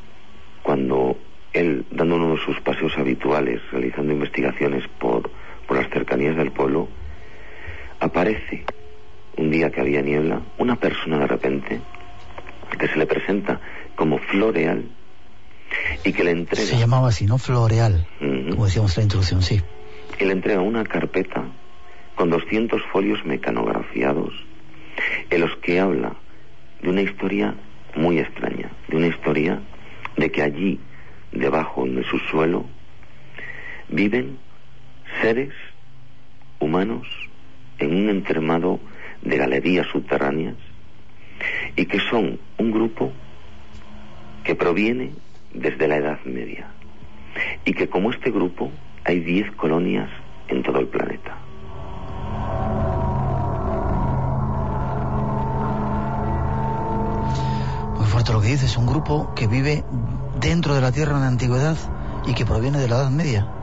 cuando él, dando uno de sus paseos habituales, realizando investigaciones por, por las cercanías del pueblo, aparece un día que había niebla, una persona de repente que se le presenta como Floreal y que le entrega... Se llamaba así, ¿no? Floreal, como decíamos en la introducción, sí. y le entrega una carpeta con 200 folios mecanografiados en los que habla de una historia muy extraña, de una historia de que allí, debajo en el subsuelo, viven seres humanos en un entramado de galerías subterráneas y que son un grupo que proviene desde la Edad Media y que como este grupo hay 10 colonias en todo el planeta. Muy fuerte lo que dices, un grupo que vive dentro de la Tierra en la antigüedad y que proviene de la Edad Media.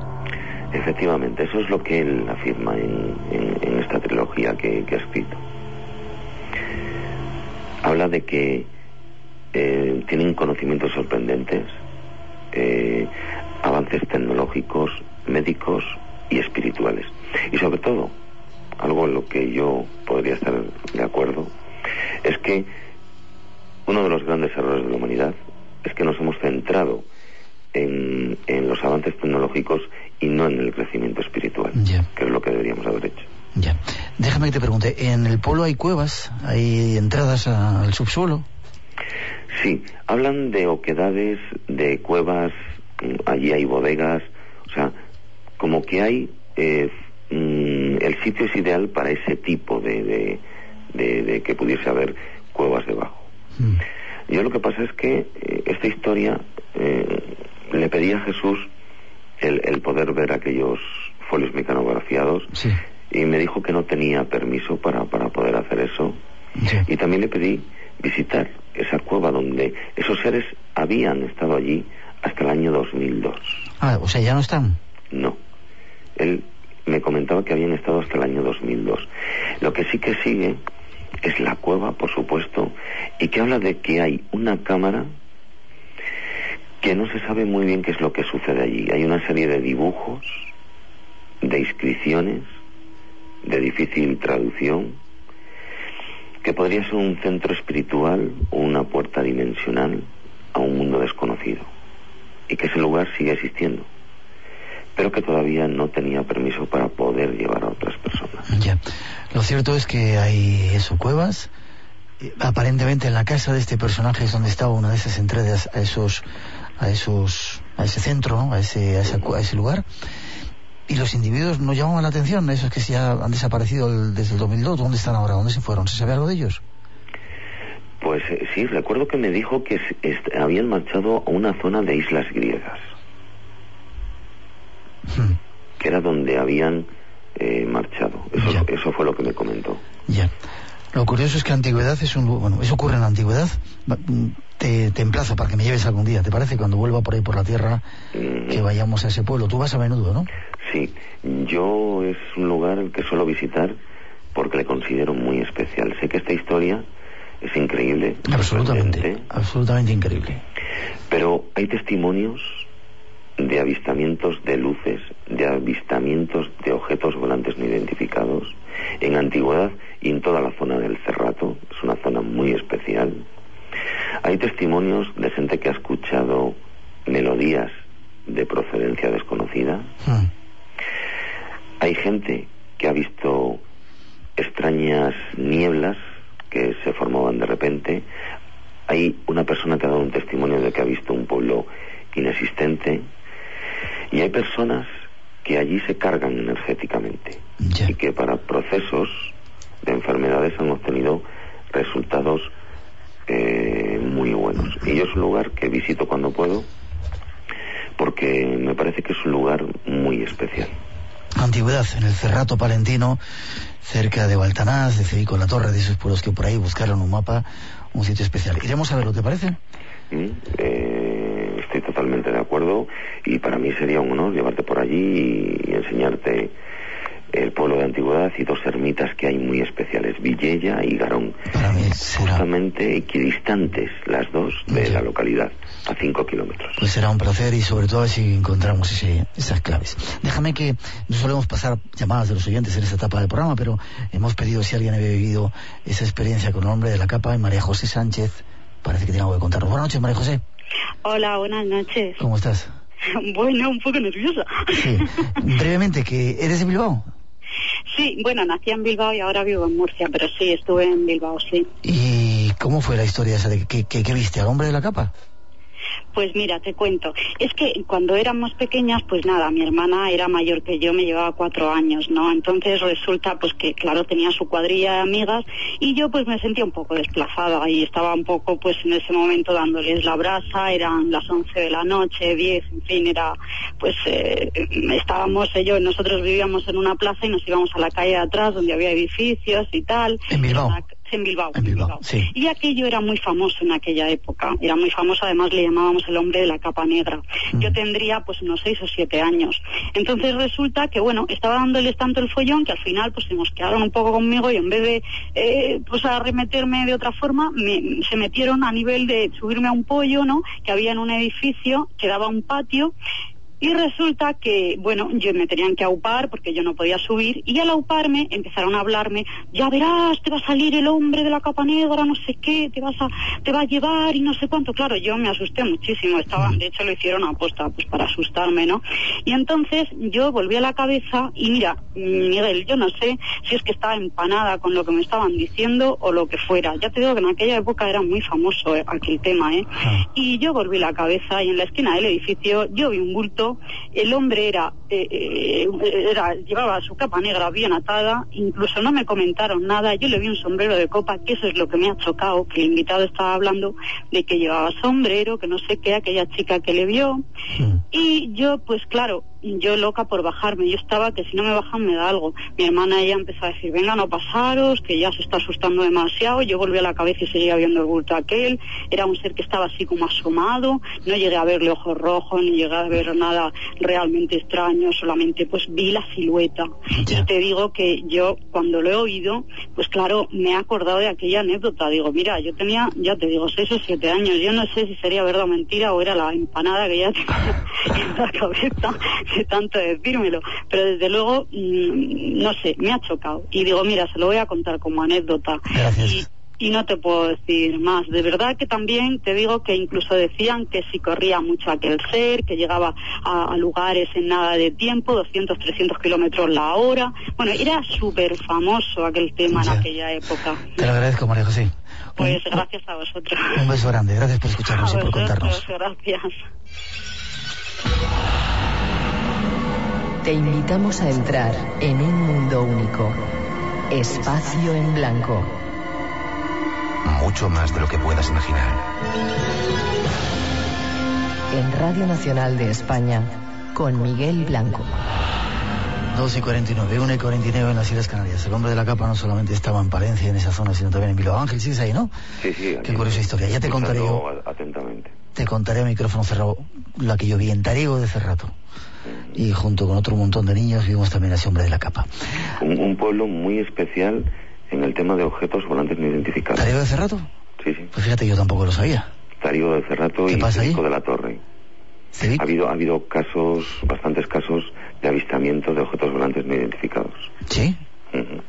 Efectivamente, eso es lo que él afirma en, esta trilogía que, que ha escrito. Habla de que eh, tienen conocimientos sorprendentes, eh, avances tecnológicos, médicos y espirituales. Y sobre todo, algo en lo que yo podría estar de acuerdo, es que uno de los grandes errores de la humanidad es que nos hemos centrado en, en los avances tecnológicos y no en el crecimiento espiritual, que es lo que deberíamos haber hecho. Ya. Déjame que te pregunte, ¿en el pueblo hay cuevas? ¿Hay entradas al subsuelo? Sí, hablan de oquedades, de cuevas, mm, allí hay bodegas, o sea, como que hay, eh, mm, el sitio es ideal para ese tipo de, de, de- de que pudiese haber cuevas debajo. Mm. Yo lo que pasa es que eh, esta historia eh, le pedí a Jesús el, el poder ver aquellos folios mecanografiados Sí. y me dijo que no tenía permiso para, para poder hacer eso. Sí. Y también le pedí visitar esa cueva donde esos seres habían estado allí hasta el año 2002. Ah, o sea, ya no están. No. Él me comentaba que habían estado hasta el año 2002. Lo que sí que sigue es la cueva, por supuesto, y que habla de que hay una cámara que no se sabe muy bien qué es lo que sucede allí. Hay una serie de dibujos, de inscripciones, de difícil traducción, que podría ser un centro espiritual o una puerta dimensional a un mundo desconocido, y que ese lugar sigue existiendo pero que todavía no tenía permiso para poder llevar a otras personas. Ya. Lo cierto es que hay eso, cuevas. Eh, Aparentemente en la casa de este personaje es donde estaba una de esas entradas a esos, a esos, a ese centro, ¿no? a ese, a, cu- a ese lugar. Y los individuos no llamaban la atención, esos que ya han desaparecido el- desde el 2002. ¿Dónde están ahora? ¿Dónde se fueron? ¿Se sabe algo de ellos? Pues eh, sí, recuerdo que me dijo que habían marchado a una zona de islas griegas, Hmm, que era donde habían eh, marchado. Eso, Ya. eso fue lo que me comentó. Ya. Lo curioso es que la antigüedad es un bueno, eso ocurre en la antigüedad. Te, te emplazo para que me lleves algún día, ¿te parece? Cuando vuelva por ahí por la tierra, Mm, que vayamos a ese pueblo. Tú vas a menudo, ¿no? Sí, yo es un lugar que suelo visitar porque le considero muy especial. Sé que esta historia es increíble, Absolutamente, absolutamente increíble. Pero hay testimonios de avistamientos de luces, de avistamientos de objetos volantes no identificados antigüedad y en toda la zona del Cerrato. Es una zona muy especial. Hay testimonios de gente que ha escuchado melodías de procedencia desconocida. Hmm. Hay gente que ha visto extrañas nieblas que se formaban de repente. Hay una persona que ha dado un testimonio de que ha visto un pueblo inexistente. Y hay personas que allí se cargan energéticamente y que para procesos de enfermedades han obtenido resultados eh, muy buenos. Y yo es un lugar que visito cuando puedo porque me parece que es un lugar muy especial. Antigüedad, en el Cerrato Palentino, cerca de Baltanás, de Cevico la Torre, de esos pueblos que por ahí buscaron un mapa, un sitio especial. Iremos a ver, ¿lo te parece? ¿Mm? Eh, y para mí sería un honor llevarte por allí y, enseñarte el pueblo de antigüedad y dos ermitas que hay muy especiales, Villella y Garón. Para mí será, Justamente equidistantes las dos de Ya. la localidad, a cinco kilómetros. pues será un placer y sobre todo si encontramos ese- esas claves. Déjame que no solemos pasar llamadas de los oyentes en esta etapa del programa, pero hemos pedido si alguien había vivido esa experiencia con el hombre de la capa y María José Sánchez parece que tiene algo que contarnos. Buenas noches, María José. Hola, buenas noches. ¿Cómo estás? Bueno, un poco nerviosa. Sí. Brevemente, que ¿eres de Bilbao? Sí, bueno, nací en Bilbao y ahora vivo en Murcia, pero sí, estuve en Bilbao, sí. ¿Y cómo fue la historia esa de que, que, que viste al hombre de la capa? Pues mira, te cuento. Es que cuando éramos pequeñas, pues nada, mi hermana era mayor que yo, me llevaba cuatro años, ¿no? Entonces resulta, pues que claro, tenía su cuadrilla de amigas y yo pues me sentía un poco desplazada y estaba un poco pues en ese momento dándoles la brasa, eran las once de la noche, diez, en fin, era pues eh, estábamos, ellos, nosotros vivíamos en una plaza y nos íbamos a la calle de atrás donde había edificios y tal. ¿En Bilbao? Una- En Bilbao. En Bilbao, sí. Y aquello era muy famoso en aquella época. Era muy famoso, además le llamábamos el hombre de la capa negra. Mm. Yo tendría pues unos seis o siete años. Entonces resulta que, bueno, estaba dándoles tanto el follón que al final pues se mosquearon un poco conmigo y en vez de eh, pues arremeterme de otra forma, me- se metieron a nivel de subirme a un pollo, ¿no? Que había en un edificio que daba un patio y resulta que, bueno, yo me tenían que aupar porque yo no podía subir y al auparme empezaron a hablarme, ya verás, te va a salir el hombre de la capa negra, no sé qué, te vas a, te va a llevar y no sé cuánto. Claro, yo me asusté muchísimo, estaba, de hecho lo hicieron a aposta, pues para asustarme, ¿no? Y entonces yo volví a la cabeza y mira, Miguel, yo no sé si es que estaba empanada con lo que me estaban diciendo o lo que fuera. Ya te digo que en aquella época era muy famoso eh, aquel tema, ¿eh? Ah. Y yo volví la cabeza y en la esquina del edificio yo vi un bulto. El hombre era, eh, eh, era llevaba su capa negra bien atada. Incluso no me comentaron nada. Yo le vi un sombrero de copa, que eso es lo que me ha chocado, que el invitado estaba hablando de que llevaba sombrero, que no sé qué, aquella chica que le vio. Mm. Y yo, pues claro, yo loca por bajarme. Yo estaba que si no me bajan me da algo. Mi hermana ella empezó a decir, venga, no pasaros, que ya se está asustando demasiado. Yo volví a la cabeza y seguía viendo el bulto aquel. Era un ser que estaba así como asomado. No llegué a verle ojos rojos, ni llegué a ver nada realmente extraño. Solamente pues vi la silueta. Y te digo que yo cuando lo he oído, pues claro, me he acordado de aquella anécdota. Digo, mira, yo tenía, ya te digo, seis o siete años. Yo no sé si sería verdad o mentira o era la empanada que ya tenía en la cabeza tanto decírmelo. Pero desde luego, mm, no sé, me ha chocado. Y digo, mira, se lo voy a contar como anécdota. Gracias. Y, y no te puedo decir más. De verdad que también te digo que incluso decían que si corría mucho aquel ser, que llegaba a, a lugares en nada de tiempo, 200, 300 kilómetros la hora. Bueno, era súper famoso aquel tema Ya. en aquella época. Te lo agradezco, María José. Pues Un- gracias a vosotros. Un beso grande, gracias por escucharnos A y por vosotros, contarnos. Gracias. Te invitamos a entrar en un mundo único. Espacio en blanco. Mucho más de lo que puedas imaginar. En Radio Nacional de España con Miguel Blanco. 2 y 49, 1 y 49 en las Islas Canarias. El hombre de la capa no solamente estaba en Palencia, en esa zona, sino también en Bilbao. Ángel, sigues ahí, ¿no? Sí, sí. Qué curiosa historia. Ya te contaré yo, Atentamente. te contaré a micrófono cerrado la que yo vi en Tariego de Cerrato. Y junto con otro montón de niños vimos también a ese hombre de la capa. Un, un pueblo muy especial en el tema de objetos volantes no identificados. ¿Tariego de Cerrato? Sí, sí. Pues fíjate, yo tampoco lo sabía. Tarío de Cerrato ¿Qué y? Pico de la Torre. Cevic. Ha habido, ha habido casos, bastantes casos de avistamiento de objetos volantes no identificados. ¿Sí? Ujú.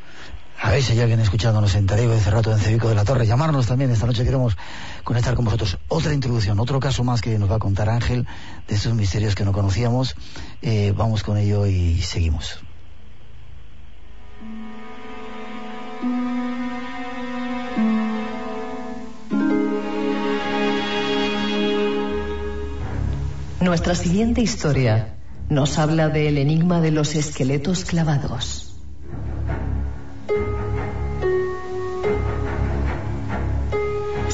A ver si hay alguien escuchándonos en Tariego de Cerrato, en Cevico de la Torre. Llamarnos también. Esta noche queremos conectar con vosotros. Otra introducción, otro caso más que nos va a contar Ángel de estos misterios que no conocíamos. Eh, vamos con ello y seguimos. Nuestra siguiente historia nos habla del enigma de los esqueletos clavados.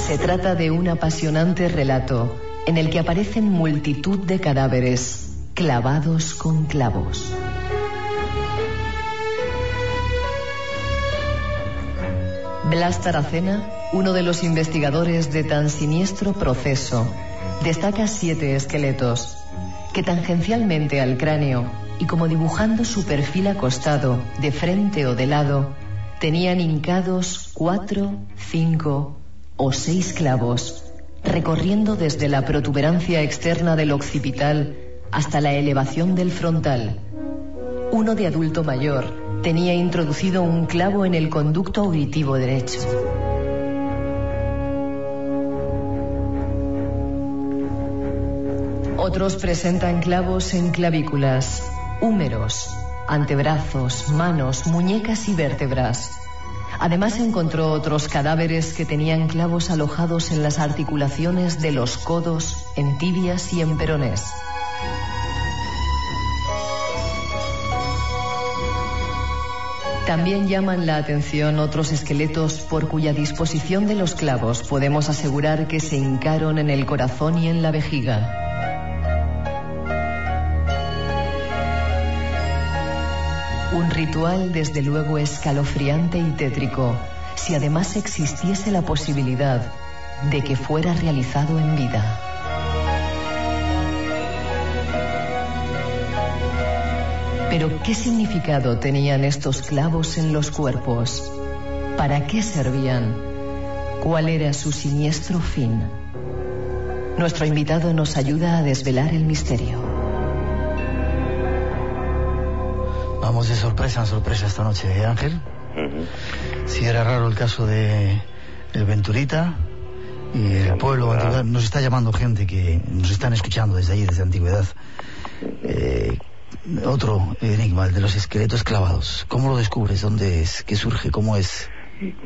Se trata de un apasionante relato en el que aparecen multitud de cadáveres clavados con clavos. Blas Taracena, uno de los investigadores de tan siniestro proceso, destaca siete esqueletos que tangencialmente al cráneo y como dibujando su perfil acostado, de frente o de lado, tenían hincados cuatro, cinco o seis clavos, recorriendo desde la protuberancia externa del occipital hasta la elevación del frontal. Uno de adulto mayor tenía introducido un clavo en el conducto auditivo derecho. Otros presentan clavos en clavículas, húmeros, antebrazos, manos, muñecas y vértebras. Además encontró otros cadáveres que tenían clavos alojados en las articulaciones de los codos, en tibias y en peronés. También llaman la atención otros esqueletos por cuya disposición de los clavos podemos asegurar que se hincaron en el corazón y en la vejiga. Ritual desde luego escalofriante y tétrico, si además existiese la posibilidad de que fuera realizado en vida. Pero ¿qué significado tenían estos clavos en los cuerpos? ¿Para qué servían? ¿Cuál era su siniestro fin? Nuestro invitado nos ayuda a desvelar el misterio. Vamos de sorpresa en sorpresa esta noche, ¿eh, Ángel? Si era raro el caso de el Venturita y el pueblo. Nos está llamando gente que nos están escuchando desde allí, desde antigüedad. Eh, otro enigma, el de los esqueletos clavados. ¿Cómo lo descubres? ¿Dónde es? ¿Qué surge? ¿Cómo es?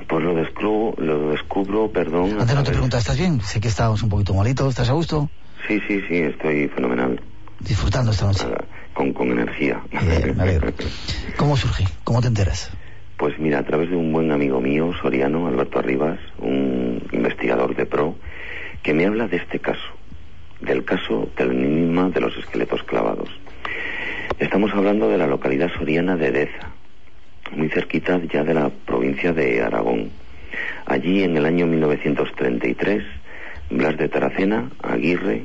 Pues lo descubro, lo descubro, perdón. Antes no te preguntas, ¿estás bien? Sé que estabas un poquito malito, ¿estás a gusto? Sí, sí, sí, estoy fenomenal. Disfrutando esta noche. Con, con energía. Bien. ¿Cómo surge? ¿Cómo te enteras? Pues mira, a través de un buen amigo mío, Soriano, Alberto Arribas, un investigador de PRO, que me habla de este caso, del caso del enigma de los esqueletos clavados. Estamos hablando de la localidad soriana de Deza, muy cerquita ya de la provincia de Aragón. Allí en el año 1933, Blas de Taracena, Aguirre,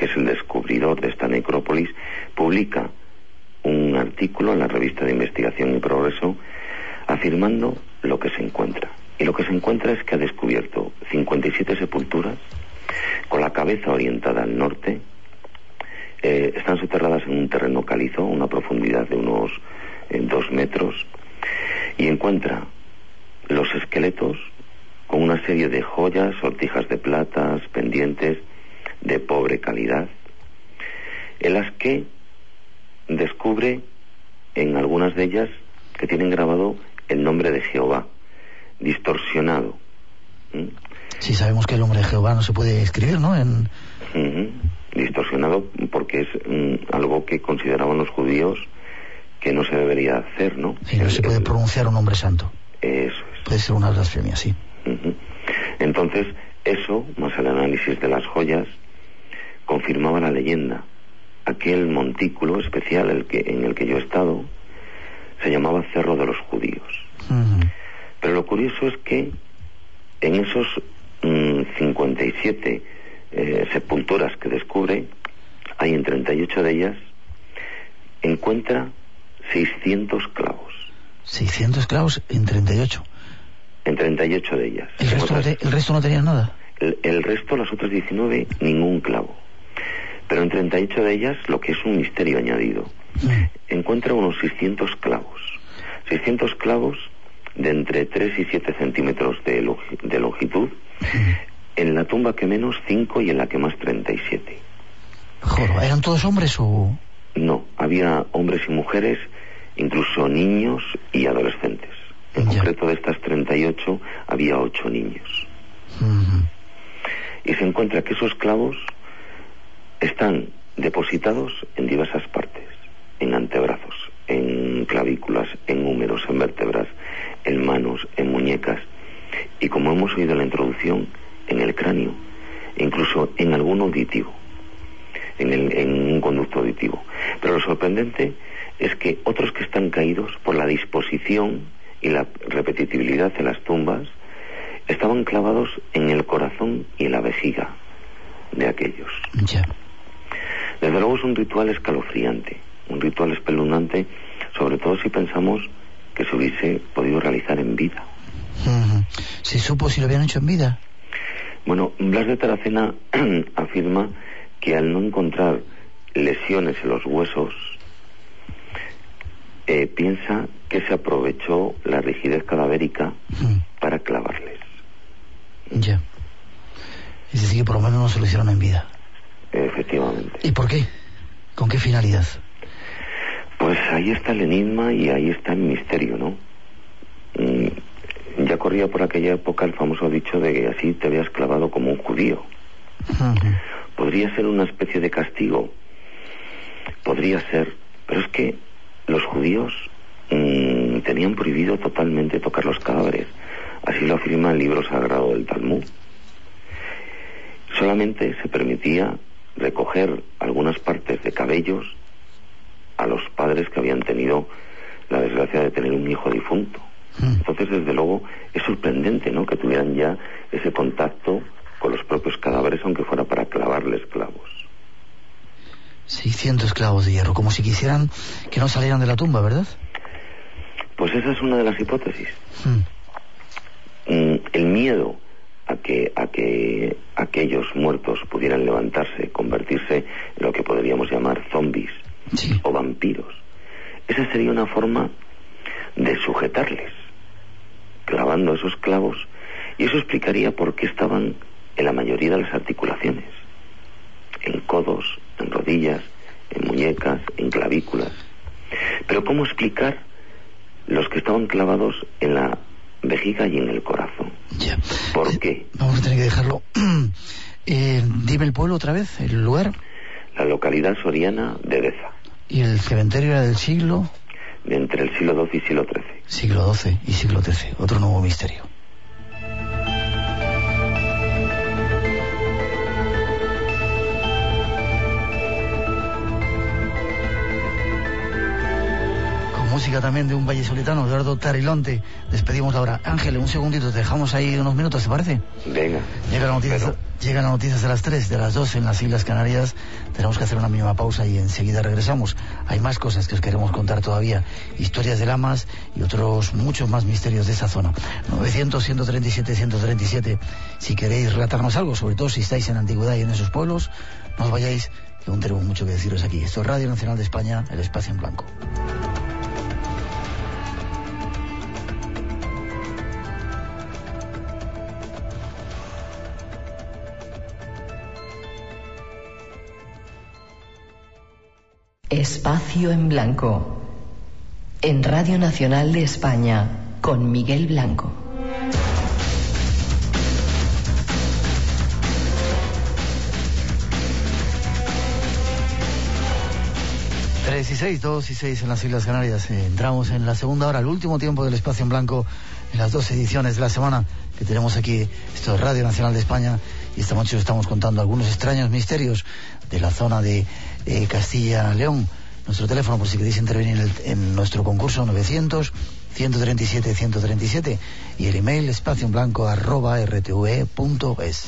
que es el descubridor de esta necrópolis, publica un artículo en la revista de Investigación y Progreso afirmando lo que se encuentra. Y lo que se encuentra es que ha descubierto 57 sepulturas con la cabeza orientada al norte, eh, están soterradas en un terreno calizo, una profundidad de unos eh, dos metros, y encuentra los esqueletos con una serie de joyas, sortijas de platas, pendientes de pobre calidad, en las que descubre en algunas de ellas que tienen grabado el nombre de Jehová, distorsionado. Sí, sabemos que el nombre de Jehová no se puede escribir, ¿no? En... Distorsionado porque es mm, algo que consideraban los judíos que no se debería hacer, ¿no? Sí, no se puede pronunciar un nombre santo. Eso es. Puede ser una blasfemia, sí. Entonces, eso, más el análisis de las joyas, confirmaba la leyenda. Aquel montículo especial el que, en el que yo he estado se llamaba Cerro de los Judíos. Pero lo curioso es que en esos 57 eh, sepulturas que descubre, hay en 38 de ellas, encuentra 600 clavos. 600 clavos en 38. En 38 de ellas. ¿El resto, no, te, el resto no tenía nada? El, el, resto, las otras 19, ningún clavo. Pero en 38 de ellas, lo que es un misterio añadido, mm. encuentra unos 600 clavos. 600 clavos de entre 3 y 7 centímetros de, lo, de longitud, mm. en la tumba que menos 5 y en la que más 37. Joder, ¿eran todos hombres o...? No, había hombres y mujeres, incluso niños y adolescentes. En ya. concreto de estas 38 había 8 niños. Uh -huh. Y se encuentra que esos clavos están depositados en diversas partes, en antebrazos, en clavículas, en húmeros, en vértebras, en manos, en muñecas y como hemos oído en la introducción, en el cráneo, incluso en algún auditivo, en, el, en un conducto auditivo. Pero lo sorprendente es que otros que están caídos por la disposición y la repetitividad de las tumbas estaban clavados en el corazón y en la vejiga de aquellos. Ya. Desde luego es un ritual escalofriante, un ritual espeluznante, sobre todo si pensamos que se hubiese podido realizar en vida. ¿Se supo si lo habían hecho en vida? Bueno, Blas de Taracena afirma que al no encontrar lesiones en los huesos, eh, piensa que se aprovechó la rigidez cadavérica Mm, para clavarles. Ya. Es decir, que por lo menos no se lo hicieron en vida. Efectivamente. ¿Y por qué? ¿Con qué finalidad? Pues ahí está el enigma y ahí está el misterio, ¿no? Mm, ya corría por aquella época el famoso dicho de que así te veas clavado como un judío. Podría ser una especie de castigo, podría ser, pero es que los judíos mm, tenían prohibido totalmente tocar los cadáveres, así lo afirma el libro sagrado del Talmud. Solamente se permitía recoger algunas partes de cabellos a los padres que habían tenido la desgracia de tener un hijo difunto. Mm. Entonces, desde luego, es sorprendente, ¿no?, que tuvieran ya ese contacto con los propios cadáveres, aunque fuera para clavarles clavos. 600 clavos de hierro, como si quisieran que no salieran de la tumba, ¿verdad? Pues esa es una de las hipótesis. Mm. Mm, el miedo a que, a que aquellos muertos pudieran levantarse, convertirse en lo que podríamos llamar zombies Sí. o vampiros. Esa sería una forma de sujetarles, clavando esos clavos, y eso explicaría por qué estaban en la mayoría de las articulaciones, en codos, en rodillas, en muñecas, en clavículas. Pero ¿cómo explicar los que estaban clavados en la vejiga y en el corazón? Ya. ¿Por qué? Vamos a tener que dejarlo. Eh, dime el pueblo otra vez, el lugar. La localidad soriana de Deza, Y el cementerio era del siglo, de entre el siglo XII y siglo XIII. siglo XII y siglo XIII. Otro nuevo misterio. Música también de un vallesolitano, Eduardo Tarilonte. Despedimos la hora. Ángel, un segundito, te dejamos ahí unos minutos, ¿te parece? Venga. Llega la noticia, Pero- llegan las noticias de las 3, de las 2 en las Islas Canarias. Tenemos que hacer una mínima pausa y enseguida regresamos. Hay más cosas que os queremos contar todavía. Historias de lamas y otros muchos más misterios de esa zona. 900, 137, 137. Si queréis relatarnos algo, sobre todo si estáis en la antigüedad y en esos pueblos, no os vayáis, que aún tenemos mucho que deciros aquí. Esto es Radio Nacional de España, el espacio en blanco. Espacio en Blanco. En Radio Nacional de España, con Miguel Blanco. Tres y seis, dos y seis en las Islas Canarias. Entramos en la segunda hora, el último tiempo del espacio en blanco en las dos ediciones de la semana que tenemos aquí. Esto es Radio Nacional de España y esta noche os estamos contando algunos extraños misterios de la zona de eh, Castilla-León. Nuestro teléfono, por si queréis intervenir en, nuestro concurso, 900 137 137 y el email espacio en blanco arroba rtve.es.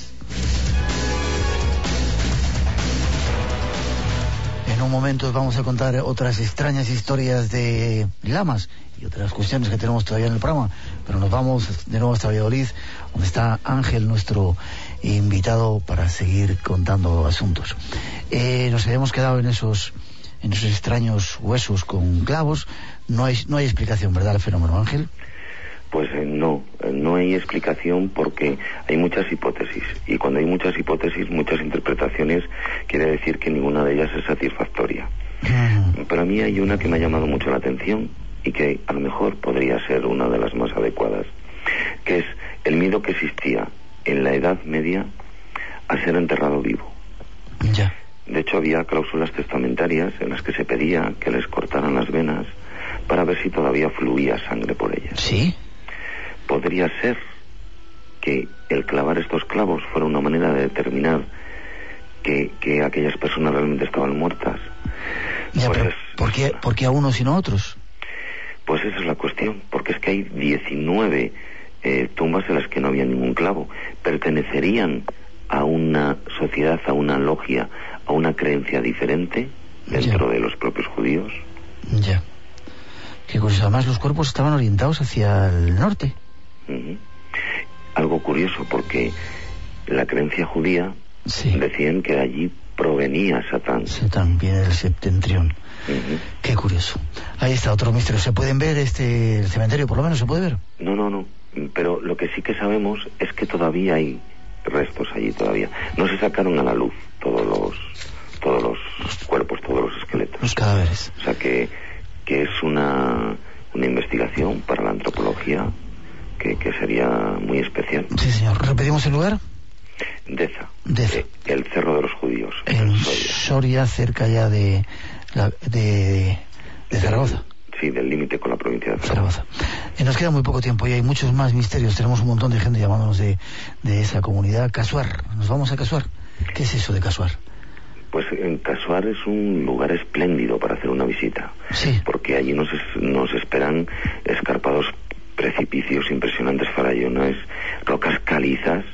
En un momento os vamos a contar otras extrañas historias de lamas y otras cuestiones que tenemos todavía en el programa, pero nos vamos de nuevo hasta Valladolid, donde está Ángel, nuestro invitado, para seguir contando asuntos. Eh, nos habíamos quedado en esos, en esos extraños huesos con clavos. No hay, no hay explicación, ¿verdad, el fenómeno, Ángel? Pues eh, no, eh, no hay explicación porque hay muchas hipótesis y cuando hay muchas hipótesis, muchas interpretaciones, quiere decir que ninguna de ellas es satisfactoria. Mm, Pero a mí hay una que me ha llamado mucho la atención y que a lo mejor podría ser una de las más adecuadas, que es el miedo que existía en la Edad Media a ser enterrado vivo. ya. De hecho, había cláusulas testamentarias en las que se pedía que les cortaran las venas para ver si todavía fluía sangre por ellas. ¿Sí? podría ser que el clavar estos clavos fuera una manera de determinar que, que aquellas personas realmente estaban muertas. Ya, Pues pero es- ¿por, qué, ¿Por qué a unos y no a otros? Pues esa es la cuestión, porque es que hay 19 eh, tumbas en las que no había ningún clavo. Pertenecerían a una sociedad, a una logia, a una creencia diferente. dentro de los propios judíos. Ya. Qué curioso. Además, los cuerpos estaban orientados hacia el norte. Algo curioso porque la creencia judía Sí. decían que allí provenía Satán. Satán viene del septentrión. Qué curioso. Ahí está otro misterio. ¿Se pueden ver este el cementerio? Por lo menos se puede ver. No, no, no. Pero lo que sí que sabemos es que todavía hay restos allí todavía. No se sacaron a la luz todos los todos los cuerpos, todos los esqueletos. Los cadáveres. O sea que, que es una, una investigación para la antropología que, que sería muy especial. Sí, señor. ¿Repetimos el lugar? Deza. Deza. Eh, el Cerro de los Judíos. En Soria. Soria, cerca ya de, la- de, de Zaragoza. Sí, del límite con la provincia de Zaragoza. Zaragoza. Eh, nos queda muy poco tiempo y hay muchos más misterios. Tenemos un montón de gente llamándonos de, de esa comunidad. Casuar. Nos vamos a Casuar. ¿Qué es eso de Casuar? Pues en Casuar es un lugar espléndido para hacer una visita. Sí. porque allí nos, es- nos esperan escarpados precipicios impresionantes farallones, rocas calizas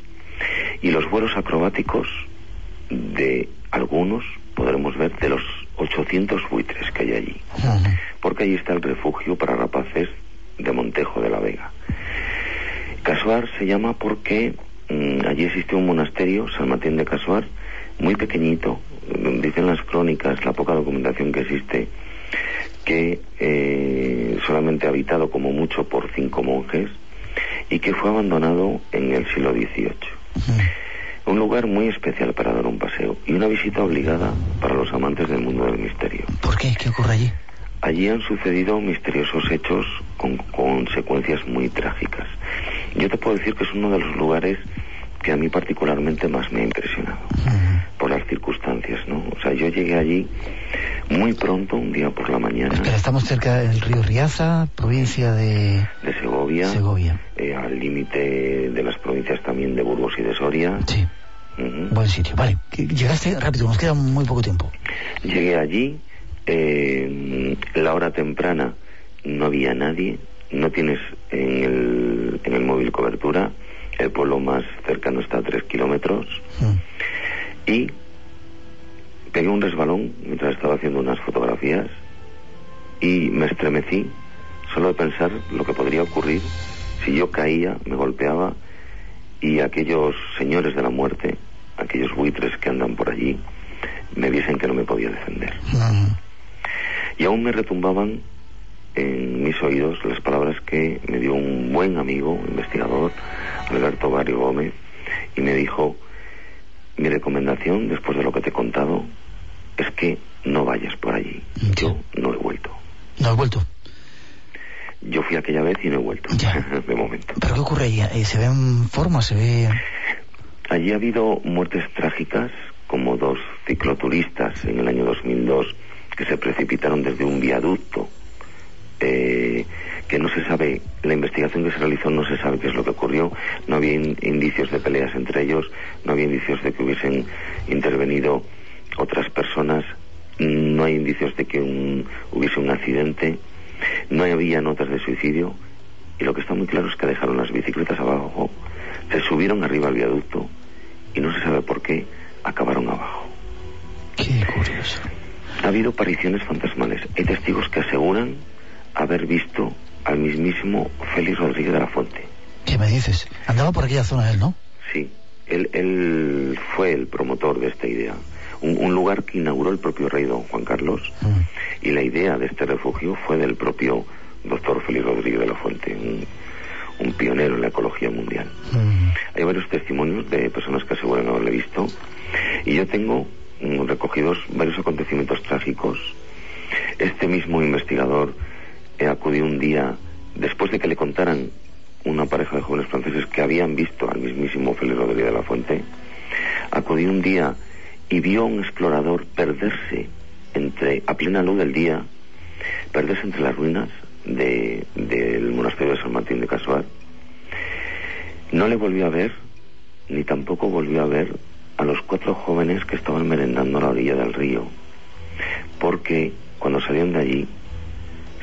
y los vuelos acrobáticos de algunos podremos ver de los 800 buitres que hay allí, Ujú. porque allí está el refugio para rapaces de Montejo de la Vega. Casuar se llama porque mm, allí existe un monasterio, San Martín de Casuar, muy pequeñito, dicen las crónicas, la poca documentación que existe, que eh, solamente habitado como mucho por cinco monjes y que fue abandonado en el siglo XVIII. Un lugar muy especial para dar un paseo y una visita obligada para los amantes del mundo del misterio. ¿Por qué? ¿Qué ocurre allí? Allí han sucedido misteriosos hechos con consecuencias muy trágicas. Yo te puedo decir que es uno de los lugares que a mí particularmente más me ha impresionado por las circunstancias, ¿no? O sea, yo llegué allí muy pronto, un día por la mañana, Espera, estamos cerca del río Riaza, provincia de de Segovia, Segovia. eh, al límite de las provincias también de Burgos y de Soria. Sí, buen sitio. Vale, llegaste rápido, nos queda muy poco tiempo. Llegué allí, eh, la hora temprana no había nadie, no tienes en el, en el móvil cobertura, el pueblo más cercano está a tres kilómetros Mm. y pegué un resbalón mientras estaba haciendo unas fotografías y me estremecí solo de pensar lo que podría ocurrir si yo caía, me golpeaba y aquellos señores de la muerte, aquellos buitres que andan por allí, me viesen que no me podía defender. Mm. Y aún me retumbaban en mis oídos las palabras que me dio un buen amigo, investigador, Alberto Barrio Gómez, y me dijo, mi recomendación después de lo que te he contado es que no vayas por allí. Yo no he vuelto. No has vuelto. Yo fui aquella vez y no he vuelto, Ya. de momento. ¿Pero qué ocurre allí? Eh, ¿Se ven formas? ¿Se ve...? Allí ha habido muertes trágicas, como dos cicloturistas en el año 2002 que se precipitaron desde un viaducto, eh, que no se sabe, la investigación que se realizó no se sabe qué es lo que ocurrió, no había in- indicios de peleas entre ellos, no había indicios de que hubiesen intervenido otras personas, no hay indicios de que un- hubiese un accidente, no había notas de suicidio, y lo que está muy claro es que dejaron las bicicletas abajo, se subieron arriba al viaducto y no se sabe por qué acabaron abajo. Qué curioso. Ha habido apariciones fantasmales. Hay testigos que aseguran haber visto al mismísimo Félix Rodríguez de la Fuente. ¿Qué me dices? Andaba por aquella zona él, ¿no? Sí, él, él fue el promotor de esta idea. Un, un lugar que inauguró el propio rey don Juan Carlos Mm. y la idea de este refugio fue del propio doctor Félix Rodríguez de la Fuente, un, un pionero en la ecología mundial. Mm. Hay varios testimonios de personas que aseguran haberle visto y yo tengo recogidos varios acontecimientos trágicos. Este mismo investigador eh, acudió un día, después de que le contaran una pareja de jóvenes franceses que habían visto al mismísimo Félix Rodríguez de la Fuente, acudió un día y vio a un explorador perderse entre, a plena luz del día, perderse entre las ruinas de- del monasterio de San Martín de Casuar. No le volvió a ver, ni tampoco volvió a ver a los cuatro jóvenes que estaban merendando a la orilla del río, porque cuando salieron de allí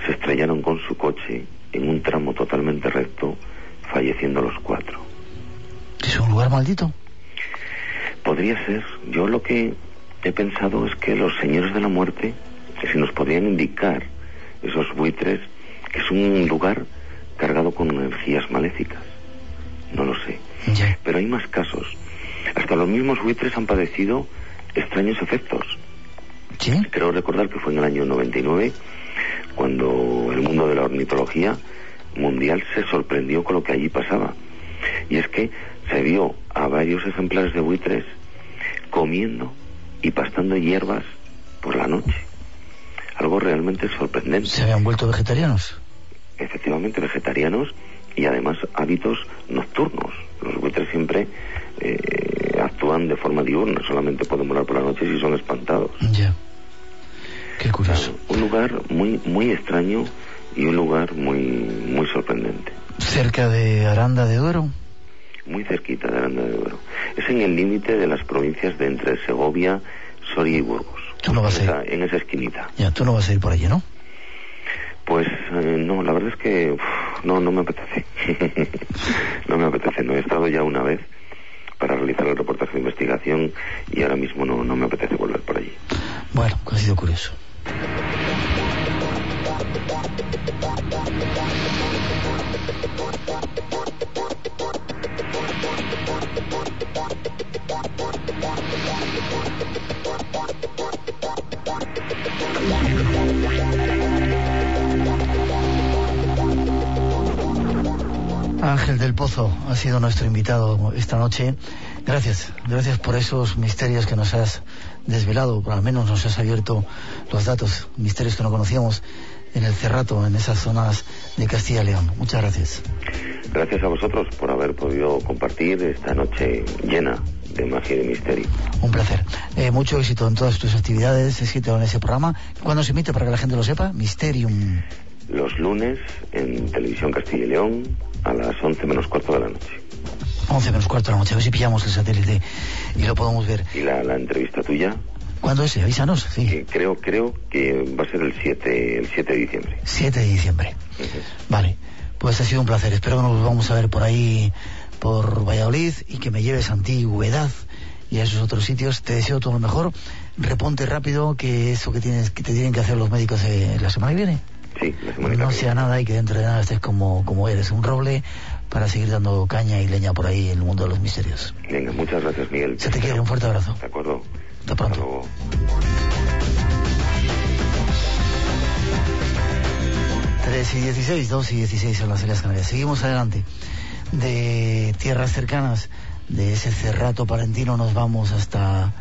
se estrellaron con su coche en un tramo totalmente recto, falleciendo los cuatro. ¿Es un lugar maldito? Podría ser, yo lo que he pensado es que los señores de la muerte, que si nos podrían indicar esos buitres, que es un lugar cargado con energías maléficas. No lo sé. Pero hay más casos. Hasta los mismos buitres han padecido extraños efectos. ¿Sí? Creo recordar que fue en el año 99 cuando el mundo de la ornitología mundial se sorprendió con lo que allí pasaba. Y es que se vio a varios ejemplares de buitres comiendo y pastando hierbas por la noche. Algo realmente sorprendente. ¿Se habían vuelto vegetarianos? Efectivamente, vegetarianos y además hábitos nocturnos. Los buitres siempre eh, actúan de forma diurna, solamente pueden volar por la noche si son espantados. Ya. Qué curioso. Un lugar muy, muy extraño y un lugar muy, muy sorprendente. Cerca de Aranda de Duero. Muy cerquita de Aranda de Duero. Es en el límite de las provincias de entre Segovia, Soria y Burgos. Tú no vas a ir. esa, en esa esquinita. Ya, tú no vas a ir por allí, ¿no? Pues eh, no, la verdad es que uf, no, no me apetece. no me apetece. No he estado ya una vez para realizar el reportaje de investigación y ahora mismo no, no me apetece volver por allí. Bueno, ha sido curioso. Ángel del Pozo ha sido nuestro invitado esta noche. Gracias, gracias por esos misterios que nos has desvelado, por al menos nos has abierto los datos, misterios que no conocíamos en el Cerrato, en esas zonas de Castilla y León. Muchas gracias. Gracias a vosotros por haber podido compartir esta noche llena de magia y de misterio. Un placer. Eh, mucho éxito en todas tus actividades, éxito en ese programa. ¿Cuándo se emite para que la gente lo sepa? Mysterium. Los lunes en Televisión Castilla y León a las 11 menos cuarto de la noche. 11 menos cuarto de la noche. A ver si pillamos el satélite y lo podemos ver. Y la, la entrevista tuya, ¿Cuándo es? Avísanos. Sí. creo, creo que va a ser el 7, el 7 de diciembre. 7 de diciembre. Vale. Pues ha sido un placer. Espero que nos vamos a ver por ahí, por Valladolid, y que me lleves a Antigüedad y a esos otros sitios. Te deseo todo lo mejor. Reponte rápido, que eso que tienes, que te tienen que hacer los médicos eh, la semana que viene. Sí, No sea nada y que dentro de nada estés como, como eres, un roble para seguir dando caña y leña por ahí en el mundo de los misterios. Venga, muchas gracias, Miguel. Se te quiere, un fuerte abrazo. De acuerdo. Hasta pronto. luego. Tres y 16, 2 y 16 en las Islas Canarias. Seguimos adelante. De tierras cercanas, de ese cerrato palentino, nos vamos hasta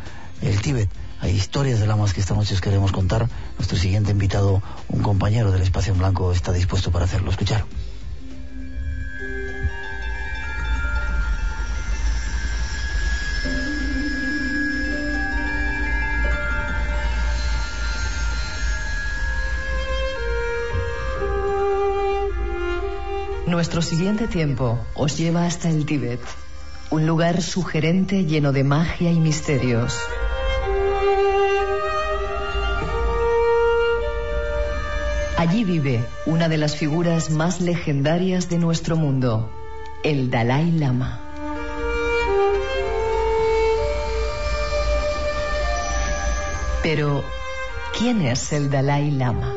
el Tíbet. Hay historias de lamas que esta noche os queremos contar. Nuestro siguiente invitado, un compañero del Espacio en Blanco, está dispuesto para hacerlo. Escuchar. Nuestro siguiente tiempo os lleva hasta el Tíbet, un lugar sugerente lleno de magia y misterios. Allí vive una de las figuras más legendarias de nuestro mundo, el Dalai Lama. Pero, ¿quién es el Dalai Lama?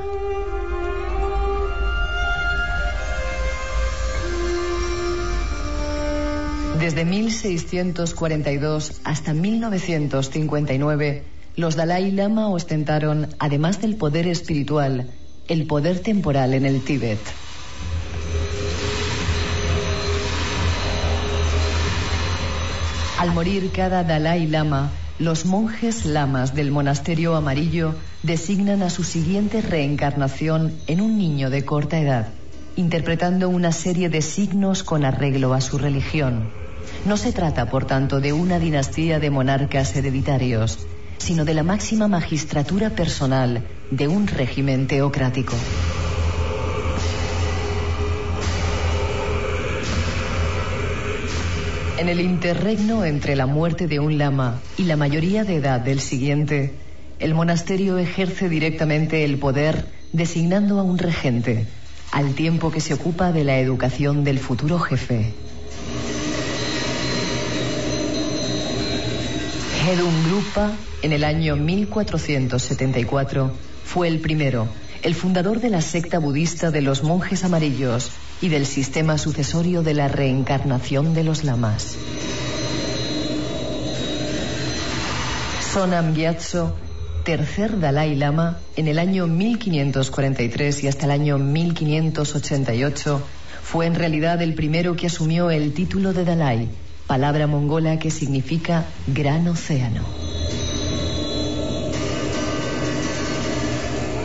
Desde 1642 hasta 1959, los Dalai Lama ostentaron, además del poder espiritual, el poder temporal en el Tíbet. Al morir cada Dalai Lama, los monjes lamas del monasterio amarillo designan a su siguiente reencarnación en un niño de corta edad, interpretando una serie de signos con arreglo a su religión. No se trata, por tanto, de una dinastía de monarcas hereditarios, sino de la máxima magistratura personal de un régimen teocrático. En el interregno entre la muerte de un lama y la mayoría de edad del siguiente, el monasterio ejerce directamente el poder designando a un regente, al tiempo que se ocupa de la educación del futuro jefe. Hedunglupa, en el año 1474, fue el primero, el fundador de la secta budista de los monjes amarillos y del sistema sucesorio de la reencarnación de los lamas. Sonam Gyatso, tercer Dalai Lama, en el año 1543 y hasta el año 1588, fue en realidad el primero que asumió el título de Dalai, palabra mongola que significa gran océano.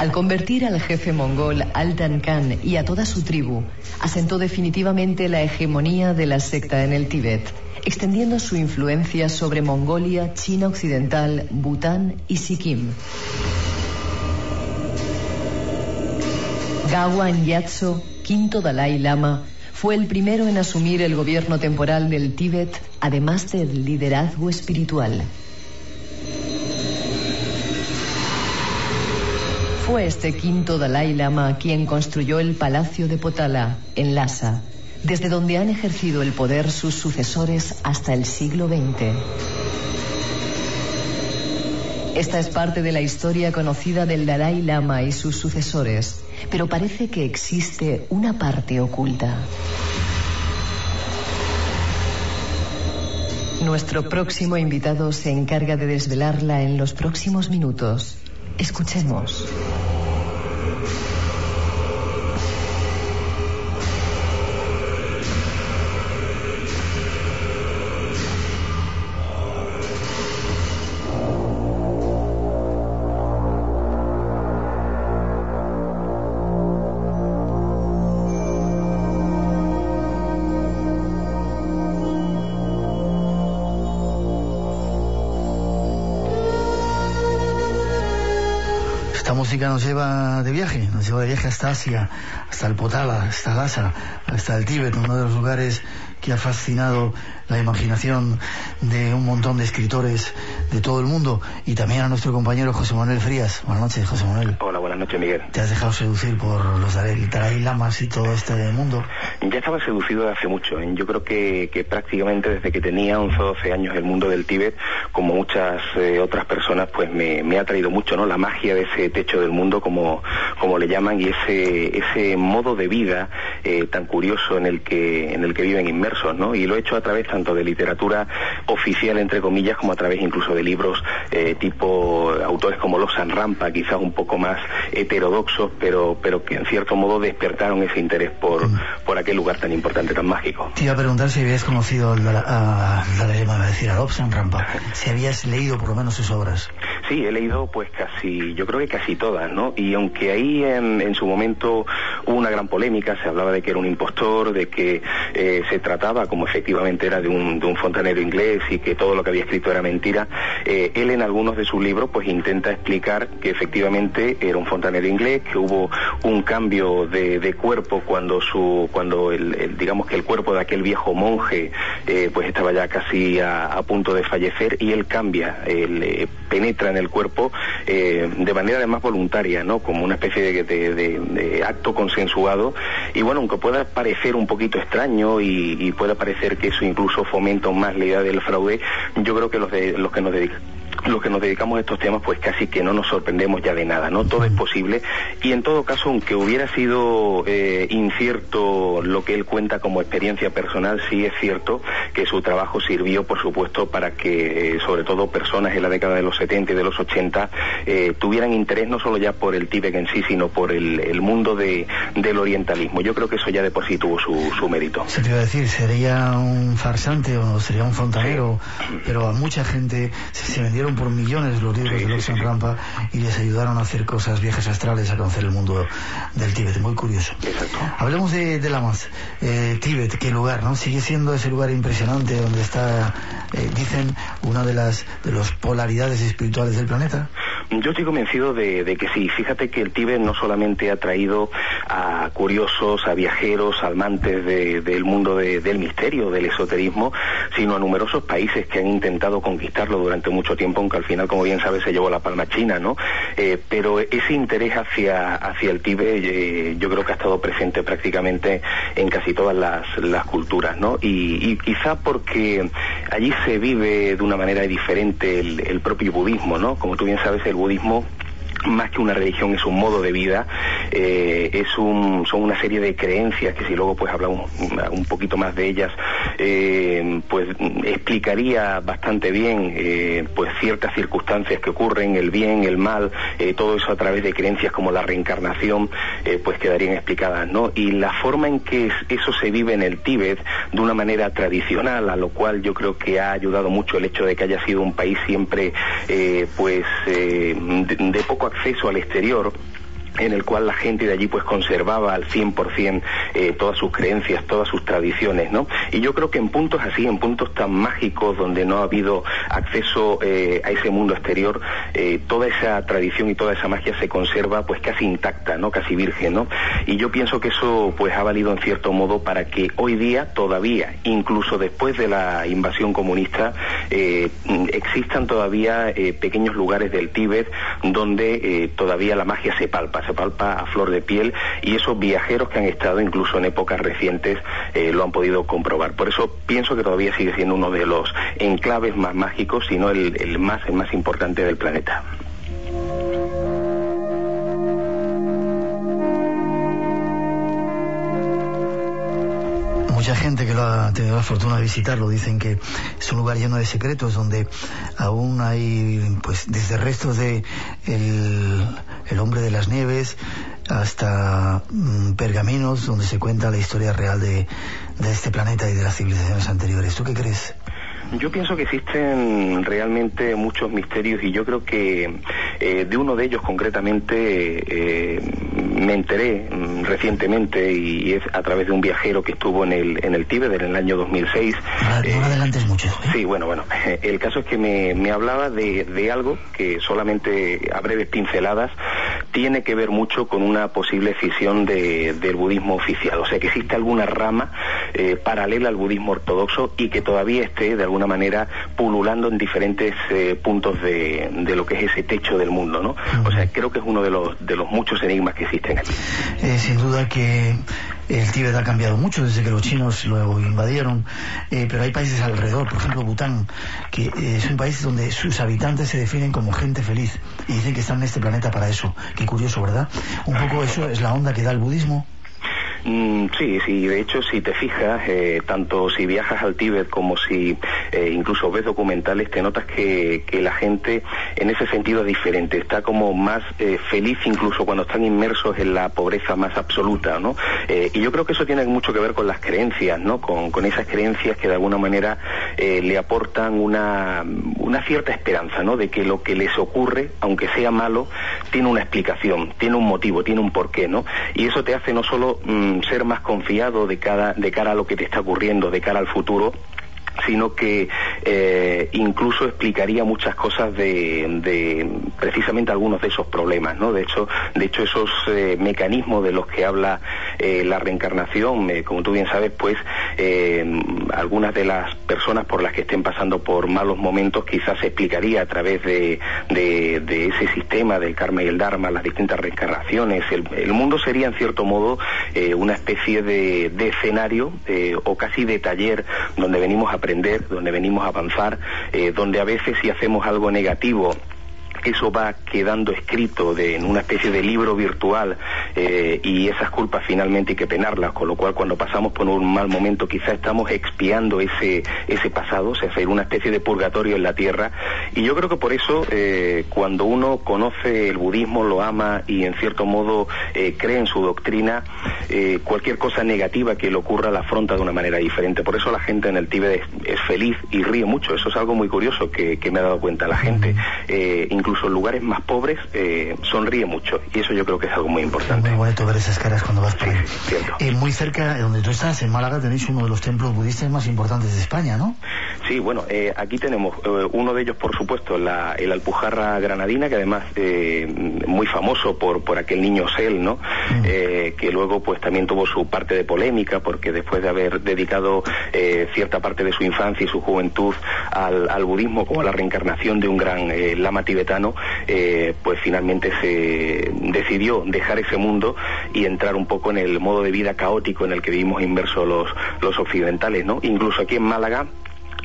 Al convertir al jefe mongol Altan Khan y a toda su tribu, asentó definitivamente la hegemonía de la secta en el Tíbet, extendiendo su influencia sobre Mongolia, China Occidental, Bután y Sikkim. Gawan Yatso, quinto Dalai Lama, fue el primero en asumir el gobierno temporal del Tíbet, además del liderazgo espiritual. Fue este quinto Dalai Lama quien construyó el Palacio de Potala, en Lhasa, desde donde han ejercido el poder sus sucesores hasta el siglo XX. Esta es parte de la historia conocida del Dalai Lama y sus sucesores, pero parece que existe una parte oculta. Nuestro próximo invitado se encarga de desvelarla en los próximos minutos. Escuchemos. Nos lleva de viaje, nos lleva de viaje hasta Asia, hasta el Potala, hasta Lhasa, hasta el Tíbet, uno de los lugares que ha fascinado la imaginación de un montón de escritores de todo el mundo y también a nuestro compañero José Manuel Frías. Buenas noches, José Manuel. Hola, buenas noches, Miguel. ¿Te has dejado seducir por los Dalai Lamas y todo este mundo? Ya estaba seducido hace mucho. ¿eh? Yo creo que, que, prácticamente desde que tenía 11 o 12 años el mundo del Tíbet, como muchas eh, otras personas, pues me, me, ha traído mucho, ¿no? La magia de ese techo del mundo, como, como le llaman, y ese, ese modo de vida eh, tan curioso en el que, en el que viven inmersos, ¿no? Y lo he hecho a través tanto de literatura oficial, entre comillas, como a través incluso de libros eh, tipo autores como Los Rampa, quizás un poco más heterodoxos, pero, pero que en cierto modo despertaron ese interés por, mm. por aquel lugar tan importante, tan mágico. Te iba a preguntar si habías conocido a, la de decir a Lobsang Rampa, si habías leído por lo menos sus obras. Sí, he leído pues casi, yo creo que casi todas, ¿no? Y aunque ahí en, en su momento hubo una gran polémica, se hablaba de que era un impostor, de que eh, se trataba, como efectivamente era, de un, de un fontanero inglés y que todo lo que había escrito era mentira, eh, él en algunos de sus libros pues intenta explicar que efectivamente era un fontanero inglés, que hubo un cambio de, de cuerpo cuando su, cuando el, digamos que el cuerpo de aquel viejo monje eh, pues estaba ya casi a, punto de fallecer y él cambia, él eh, penetra en el cuerpo eh, de manera además voluntaria, ¿no? Como una especie de, de, de, de, acto consensuado y bueno, aunque pueda parecer un poquito extraño y, y pueda parecer que eso incluso fomenta más la idea del fraude, yo creo que los, de, los que nos dedicamos los que nos dedicamos a estos temas, pues casi que no nos sorprendemos ya de nada, ¿no? Todo es posible y en todo caso, aunque hubiera sido eh, incierto lo que él cuenta como experiencia personal, sí es cierto que su trabajo sirvió, por supuesto, para que, eh, sobre todo, personas en la década de los 70 y de los 80 eh, tuvieran interés no solo ya por el Tíbet en sí, sino por el, el mundo de, del orientalismo. Yo creo que eso ya de por sí tuvo su, su mérito. Se te iba a decir, sería un farsante o sería un fontanero, sí. pero a mucha gente se, se vendieron por millones los libros sí, de sí, Rampa y les ayudaron a hacer cosas viejas astrales, a conocer el mundo del Tíbet. Muy curioso. Exacto. Hablemos de, de Lamas. Eh, Tíbet, qué lugar, ¿no? Sigue siendo ese lugar impresionante donde está, eh, dicen, una de las de las polaridades espirituales del planeta. Yo estoy convencido de, de, que sí. Fíjate que el Tíbet no solamente ha traído a curiosos, a viajeros, amantes de, del mundo de, del misterio, del esoterismo, sino a numerosos países que han intentado conquistarlo durante mucho tiempo, aunque al final, como bien sabes, se llevó la palma China, ¿no? Eh, pero ese interés hacia, hacia el Tíbet eh, yo creo que ha estado presente prácticamente en casi todas las, las culturas, ¿no? Y, y, quizá porque allí se vive de una manera diferente el, el propio budismo, ¿no? Como tú bien sabes, el budismo más que una religión es un modo de vida, eh, es un, son una serie de creencias que si luego pues hablamos un poquito más de ellas, eh, pues explicaría bastante bien eh, pues ciertas circunstancias que ocurren, el bien, el mal, todo eso a través de creencias como la reencarnación, pues quedarían explicadas, ¿no? Y la forma en que eso se vive en el Tíbet de una manera tradicional, a lo cual yo creo que ha ayudado mucho el hecho de que haya sido un país siempre pues de, de poco acceso al exterior en el cual la gente de allí pues conservaba al 100% eh, todas sus creencias, todas sus tradiciones, ¿no? Y yo creo que en puntos así, en puntos tan mágicos donde no ha habido acceso eh, a ese mundo exterior, eh, toda esa tradición y toda esa magia se conserva pues casi intacta, ¿no? Casi virgen, ¿no? Y yo pienso que eso pues ha valido en cierto modo para que hoy día todavía, incluso después de la invasión comunista, existan todavía pequeños lugares del Tíbet donde todavía la magia se palpa se palpa a flor de piel y esos viajeros que han estado incluso en épocas recientes eh, lo han podido comprobar. Por eso pienso que todavía sigue siendo uno de los enclaves más mágicos, si no el, más, el más importante del planeta. Mucha gente que lo ha tenido la fortuna de visitarlo dicen que es un lugar lleno de secretos donde aún hay pues desde restos de el, hombre de las nieves hasta mm, pergaminos donde se cuenta la historia real de, de este planeta y de las civilizaciones anteriores. ¿Tú qué crees? Yo pienso que existen realmente muchos misterios y yo creo que eh, de uno de ellos concretamente eh, me enteré mm, recientemente y es a través de un viajero que estuvo en el, en el Tíbet en el año 2006. Ah, no, no adelantes mucho. ¿eh? Sí, bueno, bueno. El caso es que me, me hablaba de, de algo que solamente a breves pinceladas tiene que ver mucho con una posible escisión de, del budismo oficial. O sea, que existe alguna rama eh, paralela al budismo ortodoxo y que todavía esté de alguna manera pululando en diferentes eh, puntos de, de, lo que es ese techo del mundo, ¿no? O sea, creo que es uno de los, de los muchos enigmas que existen aquí. Eh, sin duda que el Tíbet ha cambiado mucho desde que los chinos lo invadieron, eh, pero hay países alrededor, por ejemplo Bután, que eh, es un país donde sus habitantes se definen como gente feliz y dicen que están en este planeta para eso. Qué curioso, ¿verdad? Un poco eso es la onda que da el budismo. Mm, sí, sí, de hecho si te fijas, eh, tanto si viajas al Tíbet como si eh, incluso ves documentales, te notas que, que, la gente en ese sentido es diferente, está como más eh, feliz incluso cuando están inmersos en la pobreza más absoluta, ¿no? y yo creo que eso tiene mucho que ver con las creencias, ¿no? Con, esas creencias que de alguna manera le aportan una, una cierta esperanza, ¿no? De que lo que les ocurre, aunque sea malo, tiene una explicación, tiene un motivo, tiene un porqué, ¿no? Y eso te hace no solo... Mm, ser más confiado de, cada, de cara a lo que te está ocurriendo, de cara al futuro, sino que eh, incluso explicaría muchas cosas de, precisamente algunos de esos problemas, ¿no? De hecho, de hecho esos eh, mecanismos de los que habla eh, la reencarnación, como tú bien sabes, pues algunas de las personas por las que estén pasando por malos momentos quizás se explicaría a través de, ese sistema del karma y el dharma, las distintas reencarnaciones. El, mundo sería en cierto modo una especie de escenario o casi de taller donde venimos a aprender, donde venimos a avanzar, eh, donde a veces si hacemos algo negativo eso va quedando escrito de, en una especie de libro virtual eh, y esas culpas finalmente hay que penarlas, con lo cual cuando pasamos por un mal momento quizá estamos expiando ese, ese pasado, o sea, hacer una especie de purgatorio en la tierra y yo creo que por eso eh, cuando uno conoce el budismo, lo ama y en cierto modo eh, cree en su doctrina, cualquier cosa negativa que le ocurra la afronta de una manera diferente. Por eso la gente en el Tíbet es, feliz y ríe mucho, eso es algo muy curioso que, que me ha dado cuenta la gente. incluso incluso lugares más pobres, eh, sonríe mucho. Y eso yo creo que es algo muy importante. Muy bonito ver esas caras cuando vas por ahí. cierto. Eh, muy cerca de donde tú estás, en Málaga, tenéis uno de los templos budistas más importantes de España, ¿no? Sí, bueno, eh, aquí tenemos uno de ellos, por supuesto, la, el Alpujarra Granadina, que además muy famoso por, por aquel niño Sel, ¿no? Mm. que luego pues también tuvo su parte de polémica, porque después de haber dedicado cierta parte de su infancia y su juventud al, al budismo como a la reencarnación de un gran lama tibetano, eh, pues finalmente se decidió dejar ese mundo y entrar un poco en el modo de vida caótico en el que vivimos inmersos los, los occidentales, ¿no? Incluso aquí en Málaga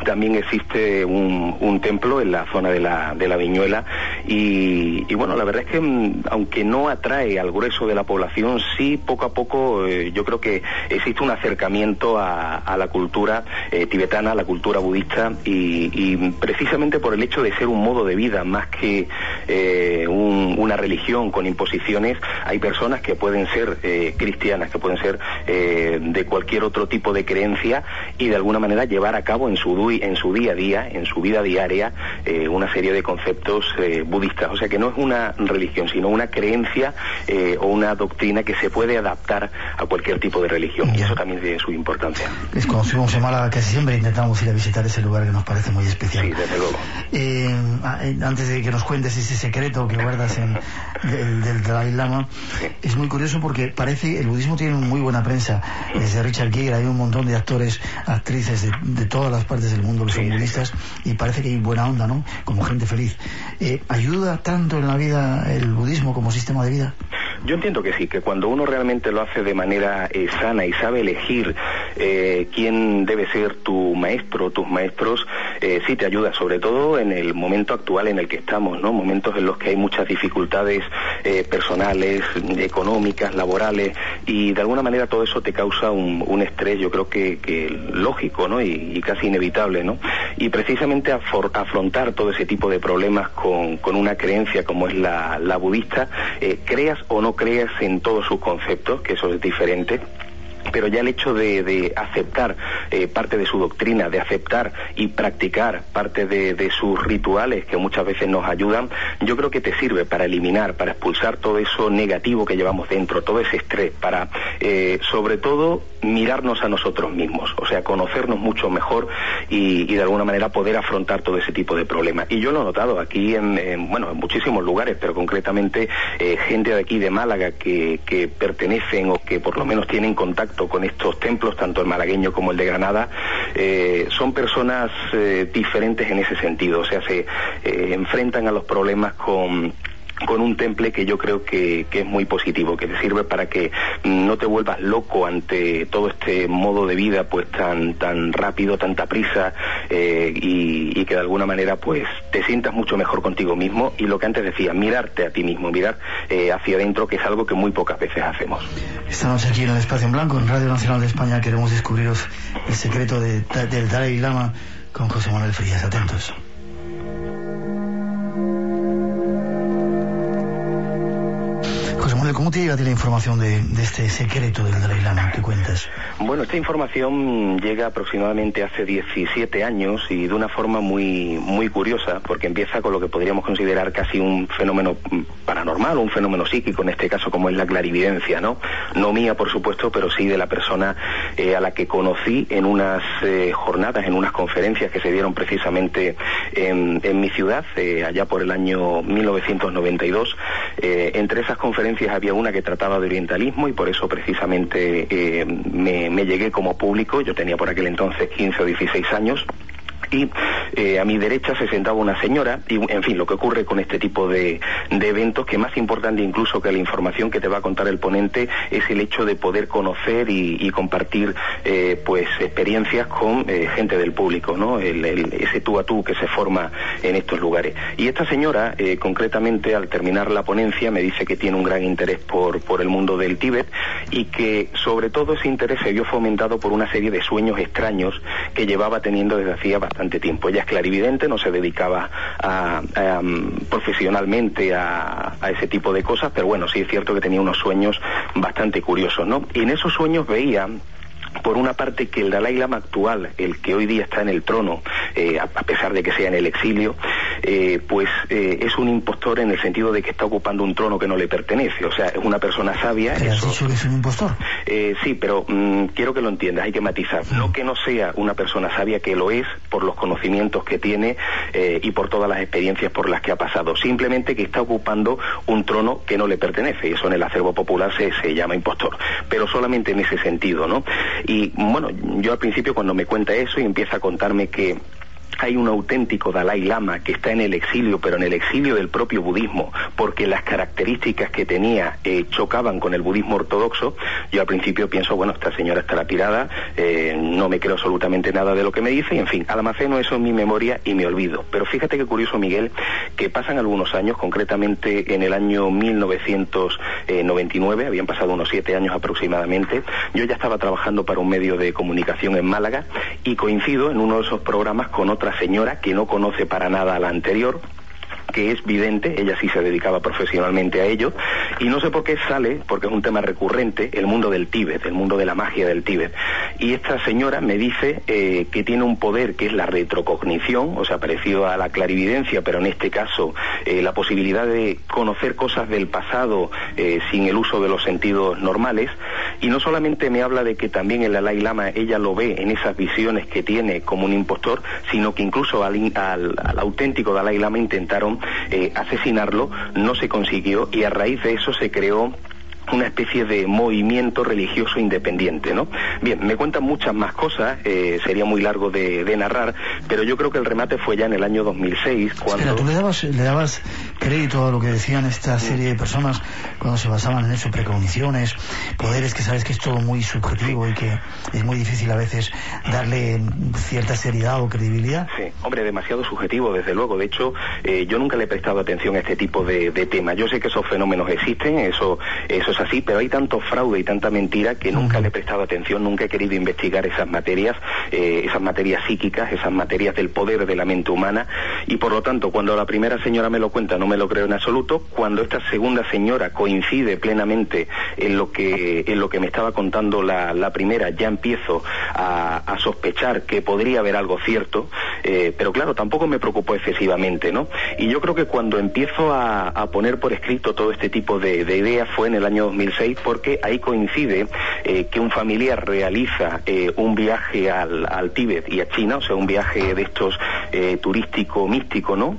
también existe un, templo en la zona de la, de la Viñuela y, bueno, la verdad es que mm, aunque no atrae al grueso de la población, sí poco a poco eh, yo creo que existe un acercamiento a, la cultura eh, tibetana, a la cultura budista y, precisamente por el hecho de ser un modo de vida más que eh, una religión con imposiciones, hay personas que pueden ser cristianas, que pueden ser de cualquier otro tipo de creencia y de alguna manera llevar a cabo en su en su día a día, en su vida diaria, eh, una serie de conceptos eh, budistas. O sea que no es una religión, sino una creencia eh, o una doctrina que se puede adaptar a cualquier tipo de religión. Y eso también tiene su importancia. Les conocimos en Málaga casi siempre intentamos ir a visitar ese lugar que nos parece muy especial. Sí, desde luego. antes de que nos cuentes ese secreto que guardas en, del, Dalai Lama, es muy curioso porque parece el budismo tiene muy buena prensa. Desde Richard Gere hay un montón de actores, actrices de, de todas las partes del mundo que son budistas y parece que hay buena onda, ¿no? Como gente feliz. Eh, ¿Ayuda tanto en la vida el budismo como sistema de vida? Yo entiendo que sí, que cuando uno realmente lo hace de manera eh, sana y sabe elegir eh, quién debe ser tu maestro o tus maestros, eh, sí te ayuda, sobre todo en el momento actual en el que estamos, ¿no? Momentos en los que hay muchas dificultades personales, económicas, laborales, y de alguna manera todo eso te causa un, estrés, yo creo que, lógico, ¿no? Y, casi inevitable, ¿no? Y precisamente afrontar todo ese tipo de problemas con, una creencia como es la, la budista, creas o no creas en todos sus conceptos, que eso es diferente, pero ya el hecho de, aceptar eh, parte de su doctrina, de aceptar y practicar parte de, sus rituales que muchas veces nos ayudan, yo creo que te sirve para eliminar, para expulsar todo eso negativo que llevamos dentro, todo ese estrés, para eh, sobre todo mirarnos a nosotros mismos, o sea, conocernos mucho mejor y, de alguna manera poder afrontar todo ese tipo de problemas. Y yo lo he notado aquí en, bueno, en muchísimos lugares, pero concretamente eh, gente de aquí de Málaga que, que pertenecen o que por lo menos tienen contacto con estos templos, tanto el malagueño como el de Granada, eh, son personas eh, diferentes en ese sentido, o sea, se eh, enfrentan a los problemas con con un temple que yo creo que, es muy positivo, que te sirve para que no te vuelvas loco ante todo este modo de vida pues tan tan rápido, tanta prisa eh, y, que de alguna manera pues te sientas mucho mejor contigo mismo y lo que antes decía, mirarte a ti mismo, mirar eh, hacia adentro, que es algo que muy pocas veces hacemos. Estamos aquí en el Espacio en Blanco, en Radio Nacional de España, queremos descubriros el secreto del Dalai Lama con José Manuel Frías. Atentos. ¿Cómo te llega a ti la información de, este secreto del Dalai Lama que cuentas? Bueno, esta información llega aproximadamente hace 17 años y de una forma muy, muy curiosa, porque empieza con lo que podríamos considerar casi un fenómeno paranormal, un fenómeno psíquico, en este caso como es la clarividencia, ¿no? No mía, por supuesto, pero sí de la persona eh, a la que conocí en unas eh, jornadas, en unas conferencias que se dieron precisamente en, mi ciudad, eh, allá por el año 1992. entre esas conferencias había una que trataba de orientalismo y por eso precisamente eh, me, me llegué como público. Yo tenía por aquel entonces 15 o 16 años y eh, a mi derecha se sentaba una señora y en fin lo que ocurre con este tipo de, eventos que más importante incluso que la información que te va a contar el ponente es el hecho de poder conocer y, compartir eh, pues experiencias con eh, gente del público no ese tú a tú que se forma en estos lugares y esta señora concretamente al terminar la ponencia me dice que tiene un gran interés por, por el mundo del Tíbet y que sobre todo ese interés se vio fomentado por una serie de sueños extraños que llevaba teniendo desde hacía bastante tiempo. Es clarividente, no se dedicaba mm, profesionalmente a, a, ese tipo de cosas, pero bueno, sí es cierto que tenía unos sueños bastante curiosos, ¿no? Y en esos sueños veía por una parte que el Dalai Lama actual, el que hoy día está en el trono, eh, a, pesar de que sea en el exilio, eh, pues eh, es un impostor en el sentido de que está ocupando un trono que no le pertenece. O sea, es una persona sabia. ¿Pero has dicho que es un impostor? sí, pero mm, quiero que lo entiendas, hay que matizar. No que no sea una persona sabia, que lo es por los conocimientos que tiene y por todas las experiencias por las que ha pasado. Simplemente que está ocupando un trono que no le pertenece. Y eso en el acervo popular se, se llama impostor. Pero solamente en ese sentido, ¿no? Y bueno, yo al principio cuando me cuenta eso y empieza a contarme que hay un auténtico Dalai Lama que está en el exilio, pero en el exilio del propio budismo, porque las características que tenía eh, chocaban con el budismo ortodoxo, yo al principio pienso, bueno, esta señora estará pirada, eh, no me creo absolutamente nada de lo que me dice, y en fin, almaceno eso en mi memoria y me olvido. Pero fíjate qué curioso, Miguel, que pasan algunos años, concretamente en el año 1999, habían pasado unos siete años aproximadamente, yo ya estaba trabajando para un medio de comunicación en Málaga y coincido en uno de esos programas con otra señora que no conoce para nada a la anterior, que es vidente, ella sí se dedicaba profesionalmente a ello, y no sé por qué sale, porque es un tema recurrente, el mundo del Tíbet, el mundo de la magia del Tíbet. Y esta señora me dice eh, que tiene un poder que es la retrocognición, o sea, parecido a la clarividencia, pero en este caso eh, la posibilidad de conocer cosas del pasado eh, sin el uso de los sentidos normales, y no solamente me habla de que también el Dalai Lama ella lo ve en esas visiones que tiene como un impostor, sino que incluso al, al, al auténtico Dalai Lama intentaron eh, asesinarlo, no se consiguió y a raíz de eso se creó una especie de movimiento religioso independiente, ¿no? Bien, me cuentan muchas más cosas, eh, sería muy largo de, de, narrar, pero yo creo que el remate fue ya en el año 2006 cuando... Espera, ¿tú le dabas, le dabas crédito a lo que decían esta serie de personas cuando se basaban en eso, precogniciones, poderes, que sabes que es todo muy subjetivo y que es muy difícil a veces darle cierta seriedad o credibilidad? Sí, hombre, demasiado subjetivo, desde luego. De hecho, eh, yo nunca le he prestado atención a este tipo de, de temas. Yo sé que esos fenómenos existen, eso, eso así, pero hay tanto fraude y tanta mentira que nunca le he prestado atención, nunca he querido investigar esas materias, eh, esas materias psíquicas, esas materias del poder de la mente humana, y por lo tanto, cuando la primera señora me lo cuenta, no me lo creo en absoluto, cuando esta segunda señora coincide plenamente en lo que, en lo que me estaba contando la, la primera, ya empiezo a, a, sospechar que podría haber algo cierto, eh, pero claro, tampoco me preocupó excesivamente, ¿no? Y yo creo que cuando empiezo a, a poner por escrito todo este tipo de, de ideas fue en el año 2006 porque ahí coincide eh, que un familiar realiza eh, un viaje al, al, Tíbet y a China, o sea, un viaje de estos eh, turístico místico, ¿no?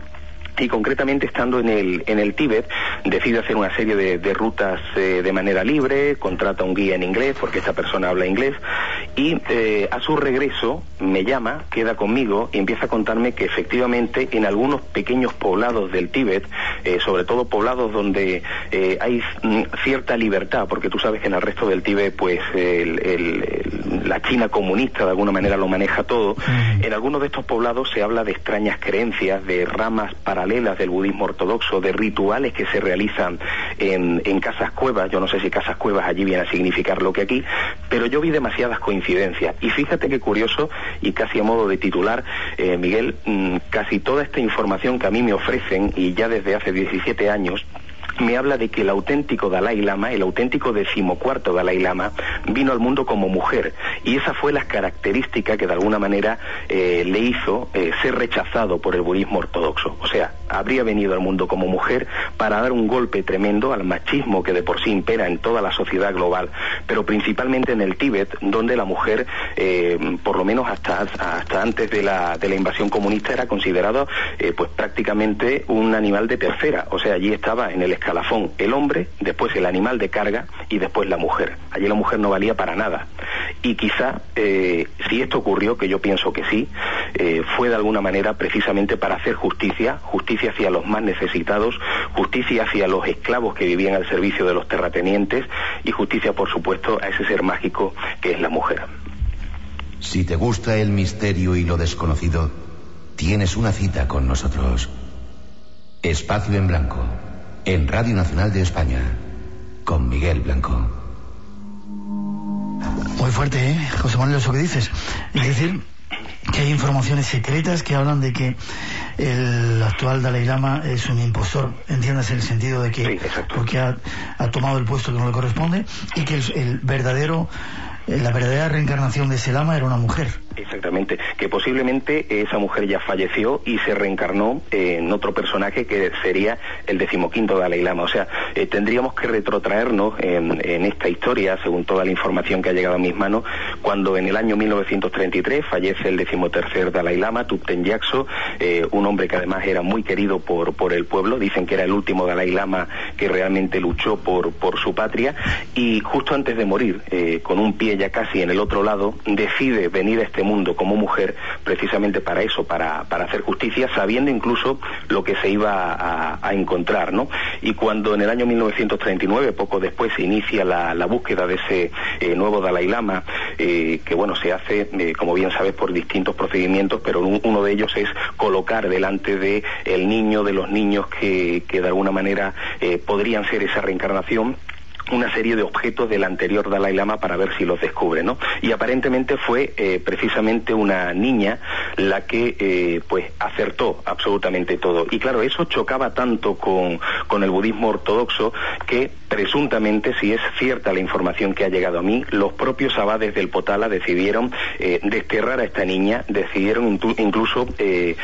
Y concretamente estando en el, en el Tíbet decide hacer una serie de, de rutas eh, de manera libre, contrata un guía en inglés porque esta persona habla inglés y eh, a su regreso me llama, queda conmigo y empieza a contarme que efectivamente en algunos pequeños poblados del Tíbet, eh, sobre todo poblados donde hay mm, cierta libertad, porque tú sabes que en el resto del Tíbet pues el, la China comunista de alguna manera lo maneja todo, en algunos de estos poblados se habla de extrañas creencias, de ramas paralelas del budismo ortodoxo, de rituales que se realizan en, en, casas cuevas. Yo no sé si casas cuevas allí viene a significar lo que aquí, pero yo vi demasiadas coincidencias. Y fíjate qué curioso, y casi a modo de titular, eh, Miguel, mmm, casi toda esta información que a mí me ofrecen, y ya desde hace 17 años, me habla de que el auténtico Dalai Lama, el auténtico decimocuarto Dalai Lama, vino al mundo como mujer. Y esa fue la característica que de alguna manera eh, le hizo eh, ser rechazado por el budismo ortodoxo. O sea, habría venido al mundo como mujer para dar un golpe tremendo al machismo que de por sí impera en toda la sociedad global, pero principalmente en el Tíbet, donde la mujer, eh, por lo menos hasta, hasta antes de la, de la invasión comunista, era considerado pues prácticamente un animal de tercera. O sea, allí estaba en el escalafón el hombre, después el animal de carga y después la mujer. Allí la mujer no valía para nada. Y quizá, eh, si esto ocurrió, que yo pienso que sí, eh, fue de alguna manera precisamente para hacer justicia, justicia hacia los más necesitados, justicia hacia los esclavos que vivían al servicio de los terratenientes y justicia, por supuesto, a ese ser mágico que es la mujer. Si te gusta el misterio y lo desconocido, tienes una cita con nosotros. Espacio en Blanco en Radio Nacional de España, con Miguel Blanco. Muy fuerte, ¿eh? José Manuel, eso que dices. Es decir, que hay informaciones secretas que hablan de que el actual Dalai Lama es un impostor, entiendas el sentido de que sí, porque ha, ha, tomado el puesto que no le corresponde y que el, el verdadero la verdadera reencarnación de ese lama era una mujer. Exactamente, que posiblemente esa mujer ya falleció y se reencarnó en otro personaje que sería el decimoquinto Dalai Lama. O sea, eh, tendríamos que retrotraernos en, esta historia, según toda la información que ha llegado a mis manos, cuando en el año 1933 fallece el decimotercer Dalai Lama, Tupten Gyatso, eh, un hombre que además era muy querido por, el pueblo, dicen que era el último Dalai Lama que realmente luchó por, por su patria, y justo antes de morir, eh, con un pie ya casi en el otro lado, decide venir a este mundo como mujer, precisamente para eso, para, para hacer justicia, sabiendo incluso lo que se iba a, encontrar, ¿no? Y cuando en el año 1939, poco después, se inicia la, búsqueda de ese eh, nuevo Dalai Lama, eh, que bueno, se hace, eh, como bien sabes, por distintos procedimientos, pero uno de ellos es colocar delante de el niño, de los niños que, que de alguna manera podrían ser esa reencarnación, una serie de objetos del anterior Dalai Lama para ver si los descubre, ¿no? Y aparentemente fue eh, precisamente una niña la que eh, pues acertó absolutamente todo. Y claro, eso chocaba tanto con, con el budismo ortodoxo que presuntamente, si es cierta la información que ha llegado a mí, los propios abades del Potala decidieron eh, desterrar a esta niña, decidieron incluso de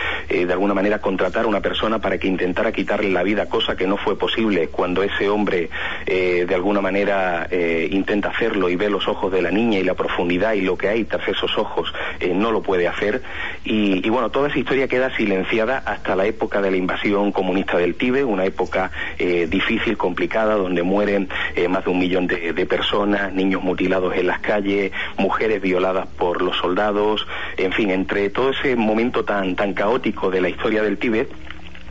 alguna manera contratar a una persona para que intentara quitarle la vida, cosa que no fue posible cuando ese hombre de alguna manera eh, intenta hacerlo y ve los ojos de la niña y la profundidad y lo que hay tras esos ojos, eh, no lo puede hacer. Y, bueno, toda esa historia queda silenciada hasta la época de la invasión comunista del Tíbet, una época eh, difícil, complicada, donde mueren más de un millón de, de, personas, niños mutilados en las calles, mujeres violadas por los soldados, en fin, entre todo ese momento tan, tan caótico de la historia del Tíbet,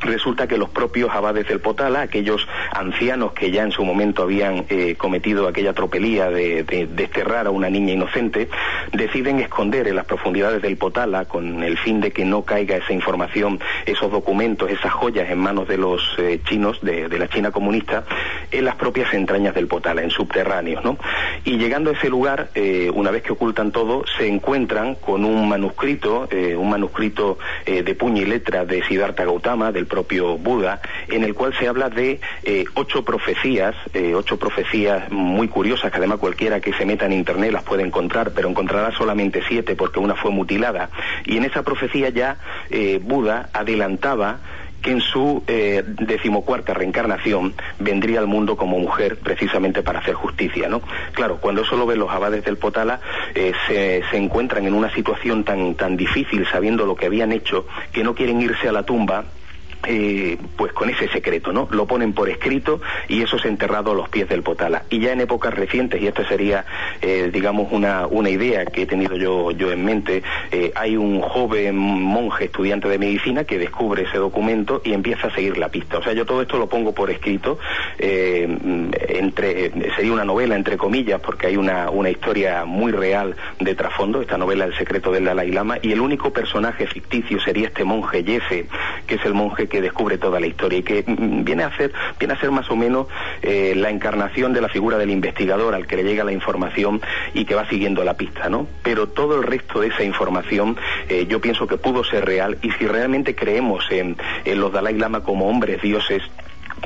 resulta que los propios abades del Potala, aquellos ancianos que ya en su momento habían eh, cometido aquella tropelía de, desterrar a una niña inocente, deciden esconder en las profundidades del Potala con el fin de que no caiga esa información, esos documentos, esas joyas en manos de los eh, chinos, de, la China comunista, en las propias entrañas del Potala, en subterráneos, ¿no? Y llegando a ese lugar, eh, una vez que ocultan todo, se encuentran con un manuscrito, un manuscrito de puño y letra de Siddhartha Gautama, del propio Buda, en el cual se habla de eh, ocho profecías, eh, ocho profecías muy curiosas, que además cualquiera que se meta en internet las puede encontrar, pero encontrará solamente siete porque una fue mutilada. Y en esa profecía ya eh, Buda adelantaba que en su decimocuarta reencarnación vendría al mundo como mujer precisamente para hacer justicia, ¿no? Claro, cuando eso lo ven los abades del Potala, se, se, encuentran en una situación tan, tan difícil sabiendo lo que habían hecho que no quieren irse a la tumba eh, pues con ese secreto, ¿no? Lo ponen por escrito y eso es enterrado a los pies del Potala. Y ya en épocas recientes, y esta sería, eh, digamos, una, una idea que he tenido yo, yo en mente, eh, hay un joven monje estudiante de medicina que descubre ese documento y empieza a seguir la pista. O sea, yo todo esto lo pongo por escrito, entre, sería una novela, entre comillas, porque hay una, una historia muy real de trasfondo, esta novela El secreto del Dalai Lama, y el único personaje ficticio sería este monje Yefe, que es el monje que descubre toda la historia y que mm, viene a ser, viene a ser más o menos eh, la encarnación de la figura del investigador al que le llega la información y que va siguiendo la pista, ¿no? Pero todo el resto de esa información eh, yo pienso que pudo ser real y si realmente creemos en los Dalai Lama como hombres dioses,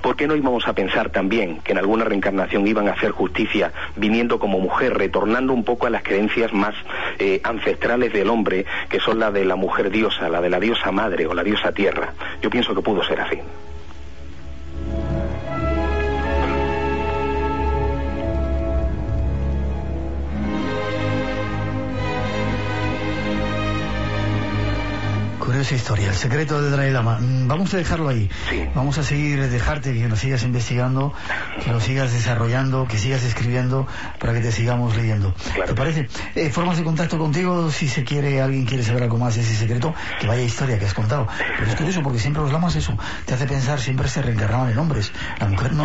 ¿Por qué no íbamos a pensar también que en alguna reencarnación iban a hacer justicia viniendo como mujer, retornando un poco a las creencias más eh, ancestrales del hombre, que son la de la mujer diosa, la de la diosa madre o la diosa tierra? Yo pienso que pudo ser así. Esa historia, el secreto de Dalai Lama. Mm, vamos a dejarlo ahí. Vamos a seguir, dejarte que lo sigas investigando, que lo sigas desarrollando, que sigas escribiendo para que te sigamos leyendo. ¿Te parece? Eh, formas de contacto contigo si se quiere, alguien quiere saber algo más de ese secreto, que vaya historia que has contado. Pero es curioso porque siempre los lamas eso, te hace pensar, siempre se reencarnaban en hombres. La mujer no...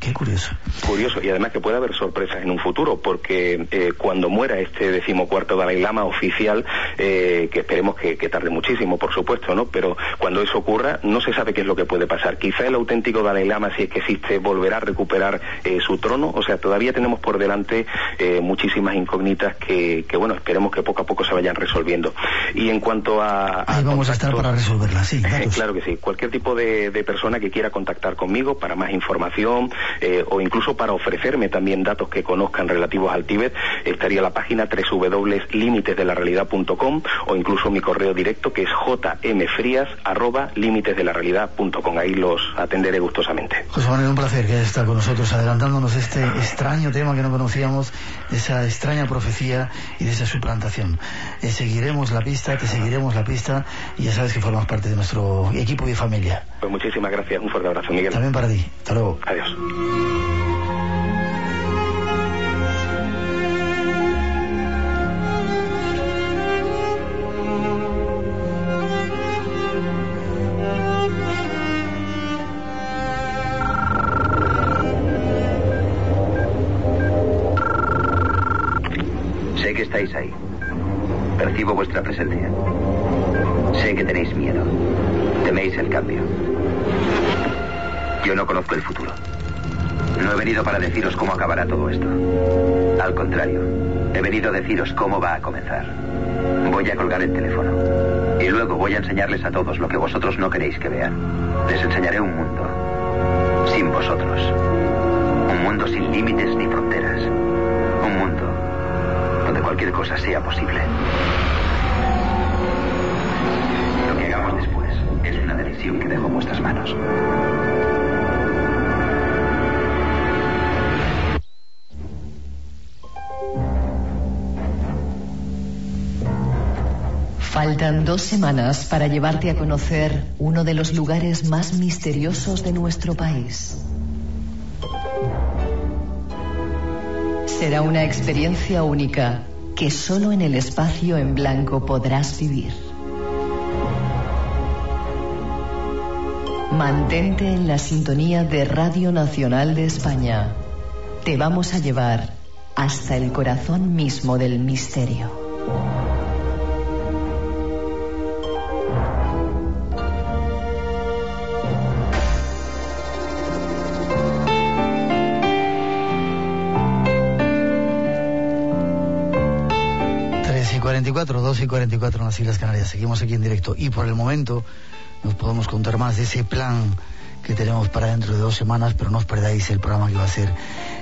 Qué curioso. Curioso, y además que puede haber sorpresas en un futuro, porque eh, cuando muera este decimocuarto Dalai Lama oficial, eh, que esperemos que, tarde muchísimo, por supuesto, ¿no? Pero cuando eso ocurra, no se sabe qué es lo que puede pasar. Quizá el auténtico Dalai Lama, si es que existe, volverá a recuperar eh, su trono. O sea, todavía tenemos por delante muchísimas incógnitas que, bueno, esperemos que poco a poco se vayan resolviendo. Y en cuanto a... Ahí vamos a estar para resolverlas, sí. claro que sí. Cualquier tipo de persona que quiera contactar conmigo para más información, eh, o incluso para ofrecerme también datos que conozcan relativos al Tíbet, estaría la página www.limitesdelarealidad.com o incluso mi correo directo que es jmfrías.limitesdelarealidad.com. Ahí los atenderé gustosamente. José Manuel, un placer que estado con nosotros adelantándonos este extraño tema que no conocíamos, de esa extraña profecía y de esa suplantación. Eh, seguiremos la pista, te seguiremos la pista y ya sabes que formas parte de nuestro equipo y familia. Pues muchísimas gracias, un fuerte abrazo, Miguel. También para ti. Hasta luego. Adiós. Sé que estáis ahí. Percibo vuestra presencia. Sé que tenéis miedo. Teméis el cambio. Yo no conozco el futuro. No he venido para deciros cómo acabará todo esto. Al contrario, he venido a deciros cómo va a comenzar. Voy a colgar el teléfono. Y luego voy a enseñarles a todos lo que vosotros no queréis que vean. Les enseñaré un mundo. Sin vosotros. Un mundo sin límites ni fronteras. Un mundo donde cualquier cosa sea posible. Lo que hagamos después es una decisión que dejo en vuestras manos. Faltan dos semanas para llevarte a conocer uno de los lugares más misteriosos de nuestro país. Será una experiencia única que solo en el espacio en blanco podrás vivir. Mantente en la sintonía de Radio Nacional de España. Te vamos a llevar hasta el corazón mismo del misterio. 44, 2 y 44 en las Islas Canarias. Seguimos aquí en directo y por el momento nos podemos contar más de ese plan que tenemos para dentro de dos semanas, pero no os perdáis el programa que va a ser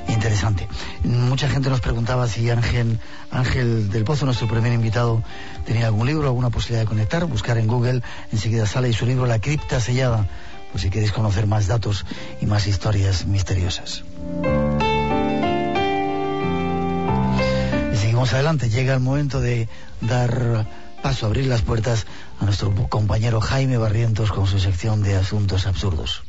interesante. Mucha gente nos preguntaba si Ángel, Ángel del Pozo, nuestro primer invitado, tenía algún libro, alguna posibilidad de conectar, buscar en Google, enseguida sale y su libro La cripta sellada, por si queréis conocer más datos y más historias misteriosas. Seguimos adelante, llega el momento de dar paso, abrir las puertas a nuestro compañero Jaime Barrientos con su sección de asuntos absurdos.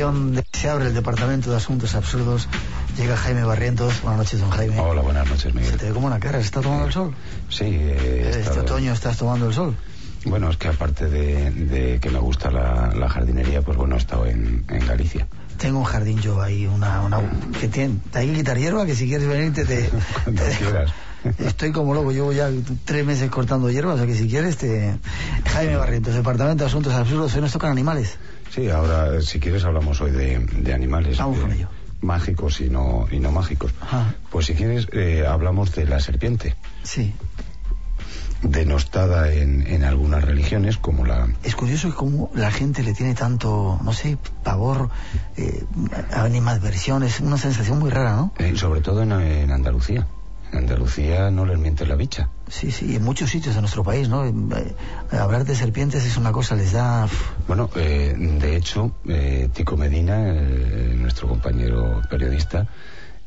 Sección de se abre el departamento de asuntos absurdos. Llega Jaime Barrientos. Buenas noches, don Jaime. Hola, buenas noches, Miguel. Se te ve como una cara. ¿Se está tomando el sol? Sí. eh, Este estado- otoño estás tomando el sol. Bueno, es que aparte de, de que me gusta la, la jardinería, pues bueno, he estado en, en Galicia. Tengo un jardín yo ahí, una, una que tiene, hay que quitar hierba, que si quieres venir te, Cuando te quieras. Estoy como loco, llevo ya tres meses cortando hierba, o sea que si quieres te... Jaime Barrientos, Departamento de Asuntos Absurdos, hoy nos tocan animales. Sí, ahora, si quieres, hablamos hoy de, de animales. Vamos eh, con ello. Mágicos y no, y no mágicos. Ajá. Pues si quieres, eh, hablamos de la serpiente, Sí. denostada en, en algunas religiones, como la... Es curioso cómo la gente le tiene tanto, no sé, pavor, eh, animadversión, es una sensación muy rara, ¿no? eh, sobre todo en, en Andalucía. En Andalucía no les miente la bicha. Sí, sí, en muchos sitios de nuestro país, ¿no? Eh, hablar de serpientes es una cosa, les da... Bueno, eh, de hecho, eh, Tico Medina, eh, nuestro compañero periodista,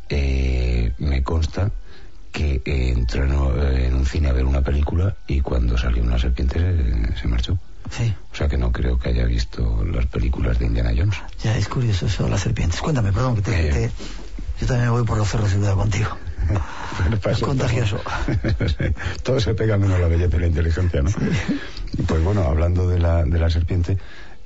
eh, me consta que eh, entró en, eh, en un cine a ver una película y cuando salió una serpiente se, se marchó. Sí, O sea que no creo que haya visto las películas de Indiana Jones. ya es curioso eso las serpientes. Cuéntame, perdón, que te... Eh. te- yo también me voy por los cerros de contigo. Es contagioso. Todo se pega menos la belleza y la inteligencia, ¿no? Pues bueno, hablando de la, de la serpiente,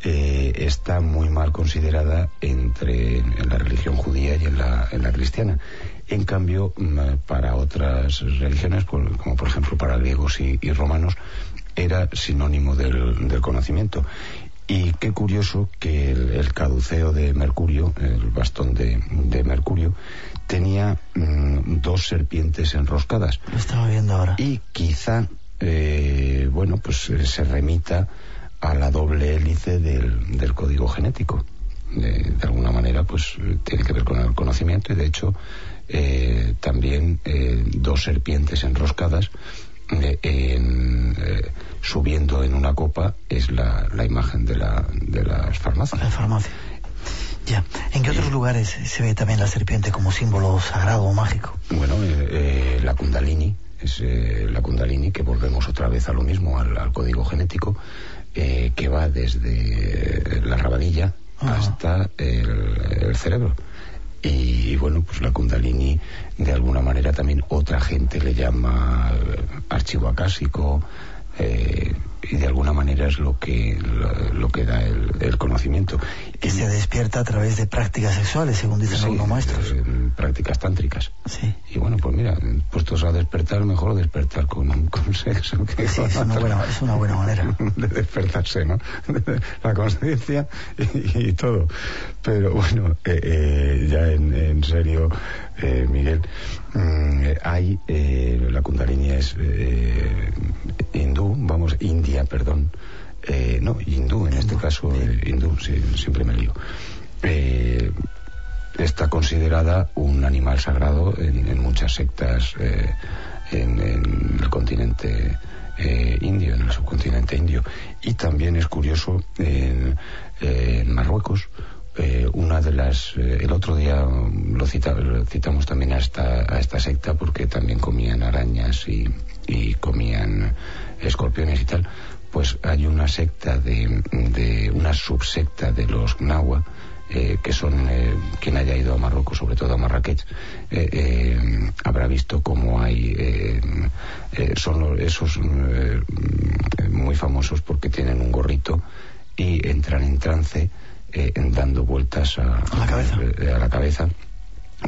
eh, está muy mal considerada entre en la religión judía y en la, en la cristiana. En cambio, mm, para otras religiones, por- como por ejemplo para griegos y, y romanos, era sinónimo del, del conocimiento. Y qué curioso que el, el caduceo de Mercurio, el bastón de, de Mercurio, tenía mm, dos serpientes enroscadas. Lo estaba viendo ahora. Y quizá, eh, bueno, pues eh, se remita a la doble hélice del, del código genético. De, de alguna manera, pues tiene que ver con el conocimiento y de hecho eh, también eh, dos serpientes enroscadas eh, en, eh, subiendo en una copa es la, la imagen de, la, de las farmacias. La farmacia. Ya. ¿En qué otros lugares se ve también la serpiente como símbolo sagrado o mágico? Bueno, eh, eh, la Kundalini, es eh, la Kundalini, que volvemos otra vez a lo mismo, al, al código genético, eh, que va desde la rabadilla hasta el, el cerebro. Y, bueno, pues la Kundalini, de alguna manera también otra gente le llama archivo acásico, eh, y de alguna manera es lo que lo, que da el, conocimiento. Que se despierta a través de prácticas sexuales según dicen algunos maestros. eh, prácticas tántricas. Sí. Y bueno pues mira puestos a despertar mejor despertar con, con sexo sí, es, una buena, es una buena manera. de despertarse no la conciencia y, todo. Pero bueno eh, eh, ya en, en serio Miguel mm, hay la kundalini es hindú vamos india perdón eh, no, hindú en este caso, eh, hindú, siempre me lío. Eh, está considerada un animal sagrado en, muchas sectas en, el continente indio, en el subcontinente indio. Y también es curioso en, Marruecos, una de las el otro día lo, citamos también a esta, a esta secta porque también comían arañas y, comían escorpiones y tal pues hay una secta de, una subsecta de los Gnawa eh, que son eh, quien haya ido a Marruecos, sobre todo a Marrakech, eh, habrá visto cómo hay son esos muy famosos porque tienen un gorrito y entran en trance dando vueltas a, a la cabeza.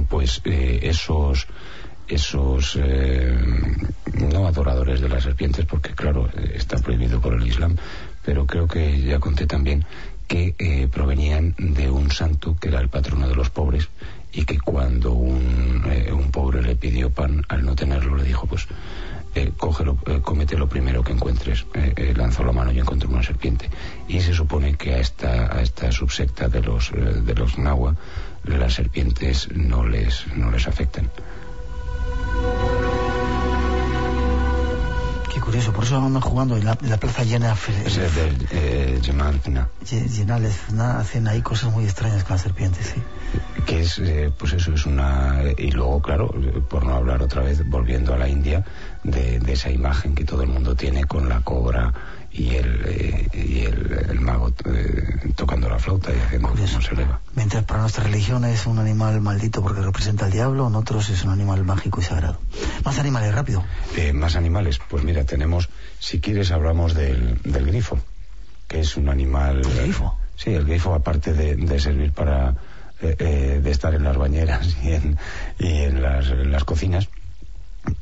pues esos esos eh, no adoradores de las serpientes, porque claro, está prohibido por el Islam, pero creo que ya conté también que eh, provenían de un santo que era el patrono de los pobres y que cuando un, eh, un pobre le pidió pan, al no tenerlo le dijo, pues cógelo, comete lo primero que encuentres. lanzó la mano y encontró una serpiente. Y se supone que a esta, a esta subsecta de los, de los Nahua las serpientes no les, no les afectan. Curioso, por eso andan jugando en la, plaza llena. Es de eh, hacen ahí cosas muy extrañas con las serpientes, sí. Que es, eh, pues eso, es una. Y luego, claro, por no hablar otra vez, volviendo a la India, de, de esa imagen que todo el mundo tiene con la cobra y el, eh, y el, mago eh, tocando la flauta y haciendo Curioso. se eleva. Mientras para nuestra religión es un animal maldito porque representa al diablo, en otros es un animal mágico y sagrado. Más animales, rápido. Eh, más animales, pues mira, tenemos, si quieres hablamos del, del grifo, que es un animal... ¿El grifo? Sí, el grifo aparte de, servir para... de estar en las bañeras y en, y en, las, las cocinas,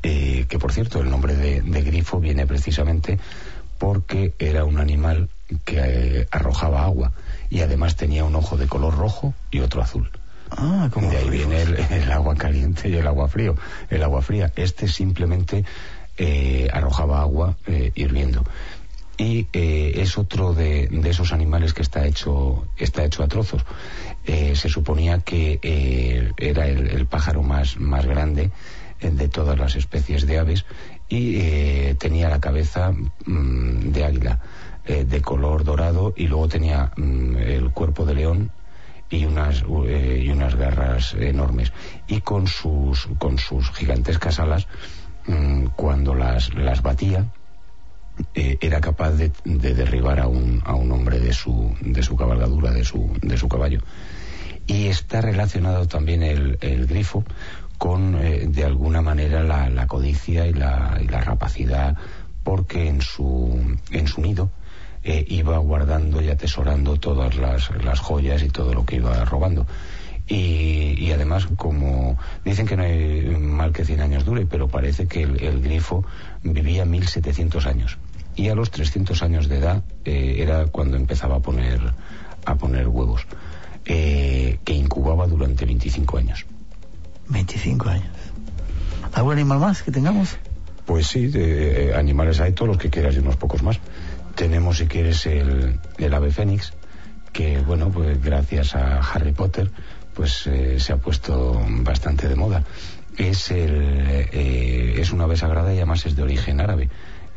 que por cierto el nombre de, de grifo viene precisamente porque era un animal que eh, arrojaba agua y además tenía un ojo de color rojo y otro azul. Ah, de ahí viene el, agua caliente y el agua frío, el agua fría. Este simplemente eh, arrojaba agua eh, hirviendo. Y es otro de, esos animales que está hecho, está hecho a trozos. se suponía que era el, pájaro más, más grande de todas las especies de aves y eh, tenía la cabeza mm, de águila eh, de color dorado y luego tenía mm, el cuerpo de león y unas eh, y unas garras enormes. Y con sus con sus gigantescas alas mm, cuando las las batía era capaz de, derribar a un, a un hombre de su de su cabalgadura de su de su caballo. Y está relacionado también el, el grifo con eh, de alguna manera la, codicia y la, rapacidad porque en su, en su nido eh, iba guardando y atesorando todas las, las, joyas y todo lo que iba robando. Y, además, como dicen que no hay mal que 100 años dure, pero parece que el, grifo vivía 1700 años. Y a los 300 años de edad eh, era cuando empezaba a poner, a poner huevos, que incubaba durante 25 años. 25 años. ¿Algún animal más que tengamos? Pues sí, de, eh, animales hay todos los que quieras y unos pocos más. Tenemos, si quieres, el, el ave fénix, que, bueno, pues gracias a Harry Potter, pues eh, se ha puesto bastante de moda. Es, el, eh, es una ave sagrada y además es de origen árabe.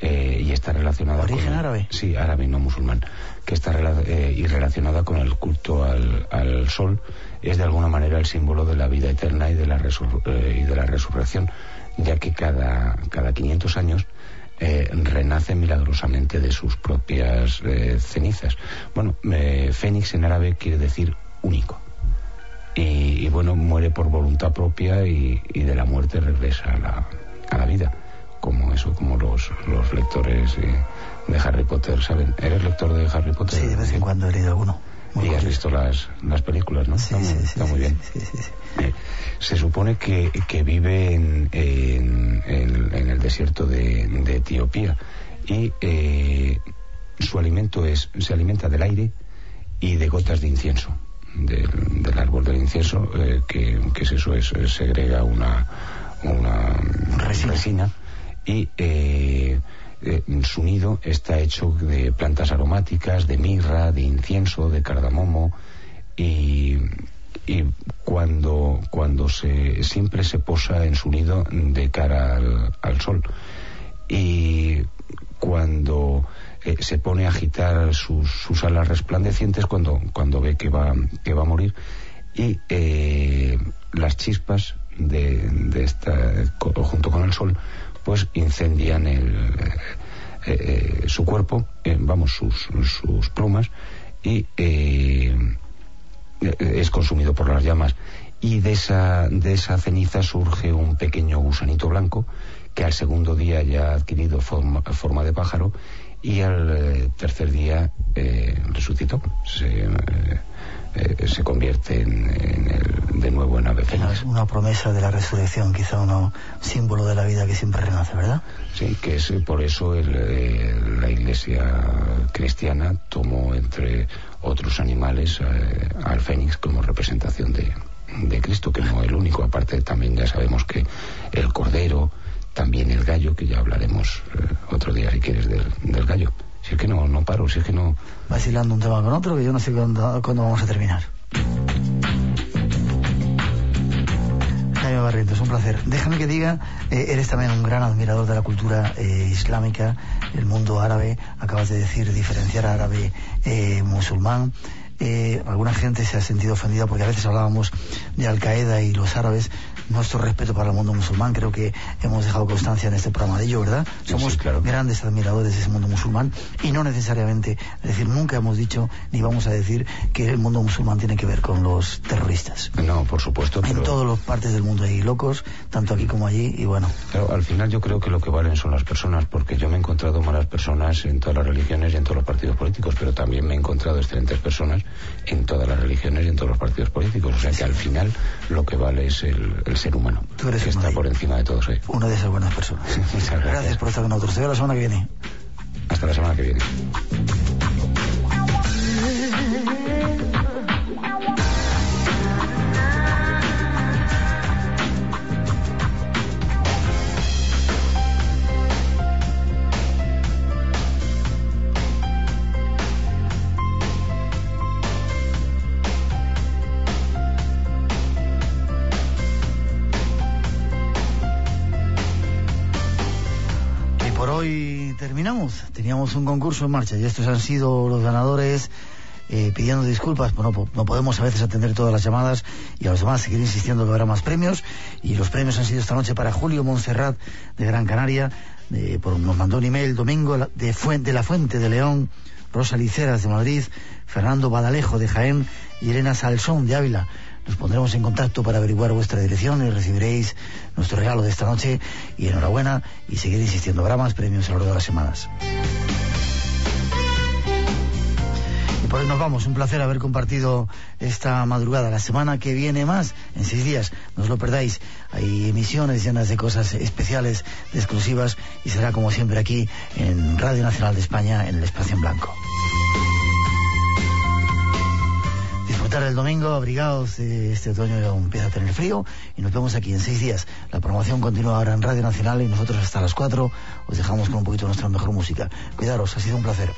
Y está relacionada ¿Origen árabe? Sí, árabe, no musulmán. Que está y relacionada con el culto al, al sol es de alguna manera el símbolo de la vida eterna y de la, eh, y de la resurrección, ya que cada, cada 500 años eh, renace milagrosamente de sus propias eh, cenizas. Bueno, fénix en árabe quiere decir único. y, bueno, muere por voluntad propia y, de la muerte regresa a la, a la vida como eso, como los, los lectores de Harry Potter saben. ¿Eres lector de Harry Potter? Sí, de vez en cuando he leído alguno. y has visto las, las películas, ¿no? Sí, sí, está muy bien. Eh, se supone que, que vive en, en, en, el desierto de, de Etiopía y eh, su alimento es, se alimenta del aire y de gotas de incienso. Del, del árbol del incienso, eh, que, que es eso, es, segrega una, una resina y eh, eh, su nido está hecho de plantas aromáticas, de mirra, de incienso, de cardamomo y, y cuando, cuando se, siempre se posa en su nido de cara al, sol. Y cuando eh, se pone a agitar sus, alas resplandecientes cuando, cuando ve que va, que va a morir y las chispas de, de esta, junto con el sol pues incendian el, eh, eh, su cuerpo, eh, vamos, sus, sus, plumas, y es consumido por las llamas. Y de esa, de esa ceniza surge un pequeño gusanito blanco que al segundo día ya ha adquirido forma, forma de pájaro y al tercer día resucitó. Se, eh, se convierte en, el, de nuevo en ave Es una promesa de la resurrección, quizá un símbolo de la vida que siempre renace, ¿verdad? Sí, que es por eso eh, la Iglesia cristiana tomó entre otros animales eh, al fénix como representación de, de Cristo, que no es el único. Aparte, también ya sabemos que el cordero, también el gallo, que ya hablaremos otro día si quieres del, del gallo. Si es que no, no paro, si es que no... Vacilando un tema con otro que yo no sé cuándo, vamos a terminar. Jaime Barrientos, un placer. Déjame que diga, eh, eres también un gran admirador de la cultura eh, islámica, el mundo árabe, acabas de decir diferenciar árabe eh, alguna gente se ha sentido ofendida porque a veces hablábamos de Al Qaeda y los árabes, nuestro respeto para el mundo musulmán. Creo que hemos dejado constancia en este programa de ello, ¿verdad? Somos grandes admiradores de ese mundo musulmán y no necesariamente, es decir, nunca hemos dicho ni vamos a decir que el mundo musulmán tiene que ver con los terroristas. No, por supuesto. En todas las partes del mundo hay locos, tanto aquí como allí, y bueno. Al final yo creo que lo que valen son las personas, porque yo me he encontrado malas personas en todas las religiones y en todos los partidos políticos, pero también me he encontrado excelentes personas en todas las religiones y en todos los partidos políticos. O sea que al final lo que vale es el, el ser humano. Tú eres que está por encima de todo. Soy. Una de esas buenas personas. Muchas gracias. Gracias por estar con nosotros. Te veo la semana que viene. Hasta la semana que viene. Terminamos. Teníamos un concurso en marcha y estos han sido los ganadores. Eh, pidiendo disculpas, bueno, no podemos a veces atender todas las llamadas y a los demás seguir insistiendo que habrá más premios. Y los premios han sido esta noche para Julio Montserrat de Gran Canaria, por, nos mandó un email domingo de, Fuente, de La Fuente de León, Rosa Liceras de Madrid, Fernando Badalejo de Jaén y Elena Salsón de Ávila. Nos pondremos en contacto para averiguar vuestra dirección y recibiréis nuestro regalo de esta noche. Y enhorabuena y seguir insistiendo. Habrá más premios a lo largo de las semanas. Y por hoy nos vamos. Un placer haber compartido esta madrugada. La semana que viene más, en seis días. No os lo perdáis. Hay emisiones llenas de cosas especiales, de exclusivas. Y será como siempre aquí en Radio Nacional de España, en el Espacio en Blanco tarde el domingo, abrigados eh, este otoño ya empieza a tener frío y nos vemos aquí en seis días. La promoción continúa ahora en Radio Nacional y nosotros hasta las cuatro os dejamos con un poquito de nuestra mejor música. Cuidaros, ha sido un placer.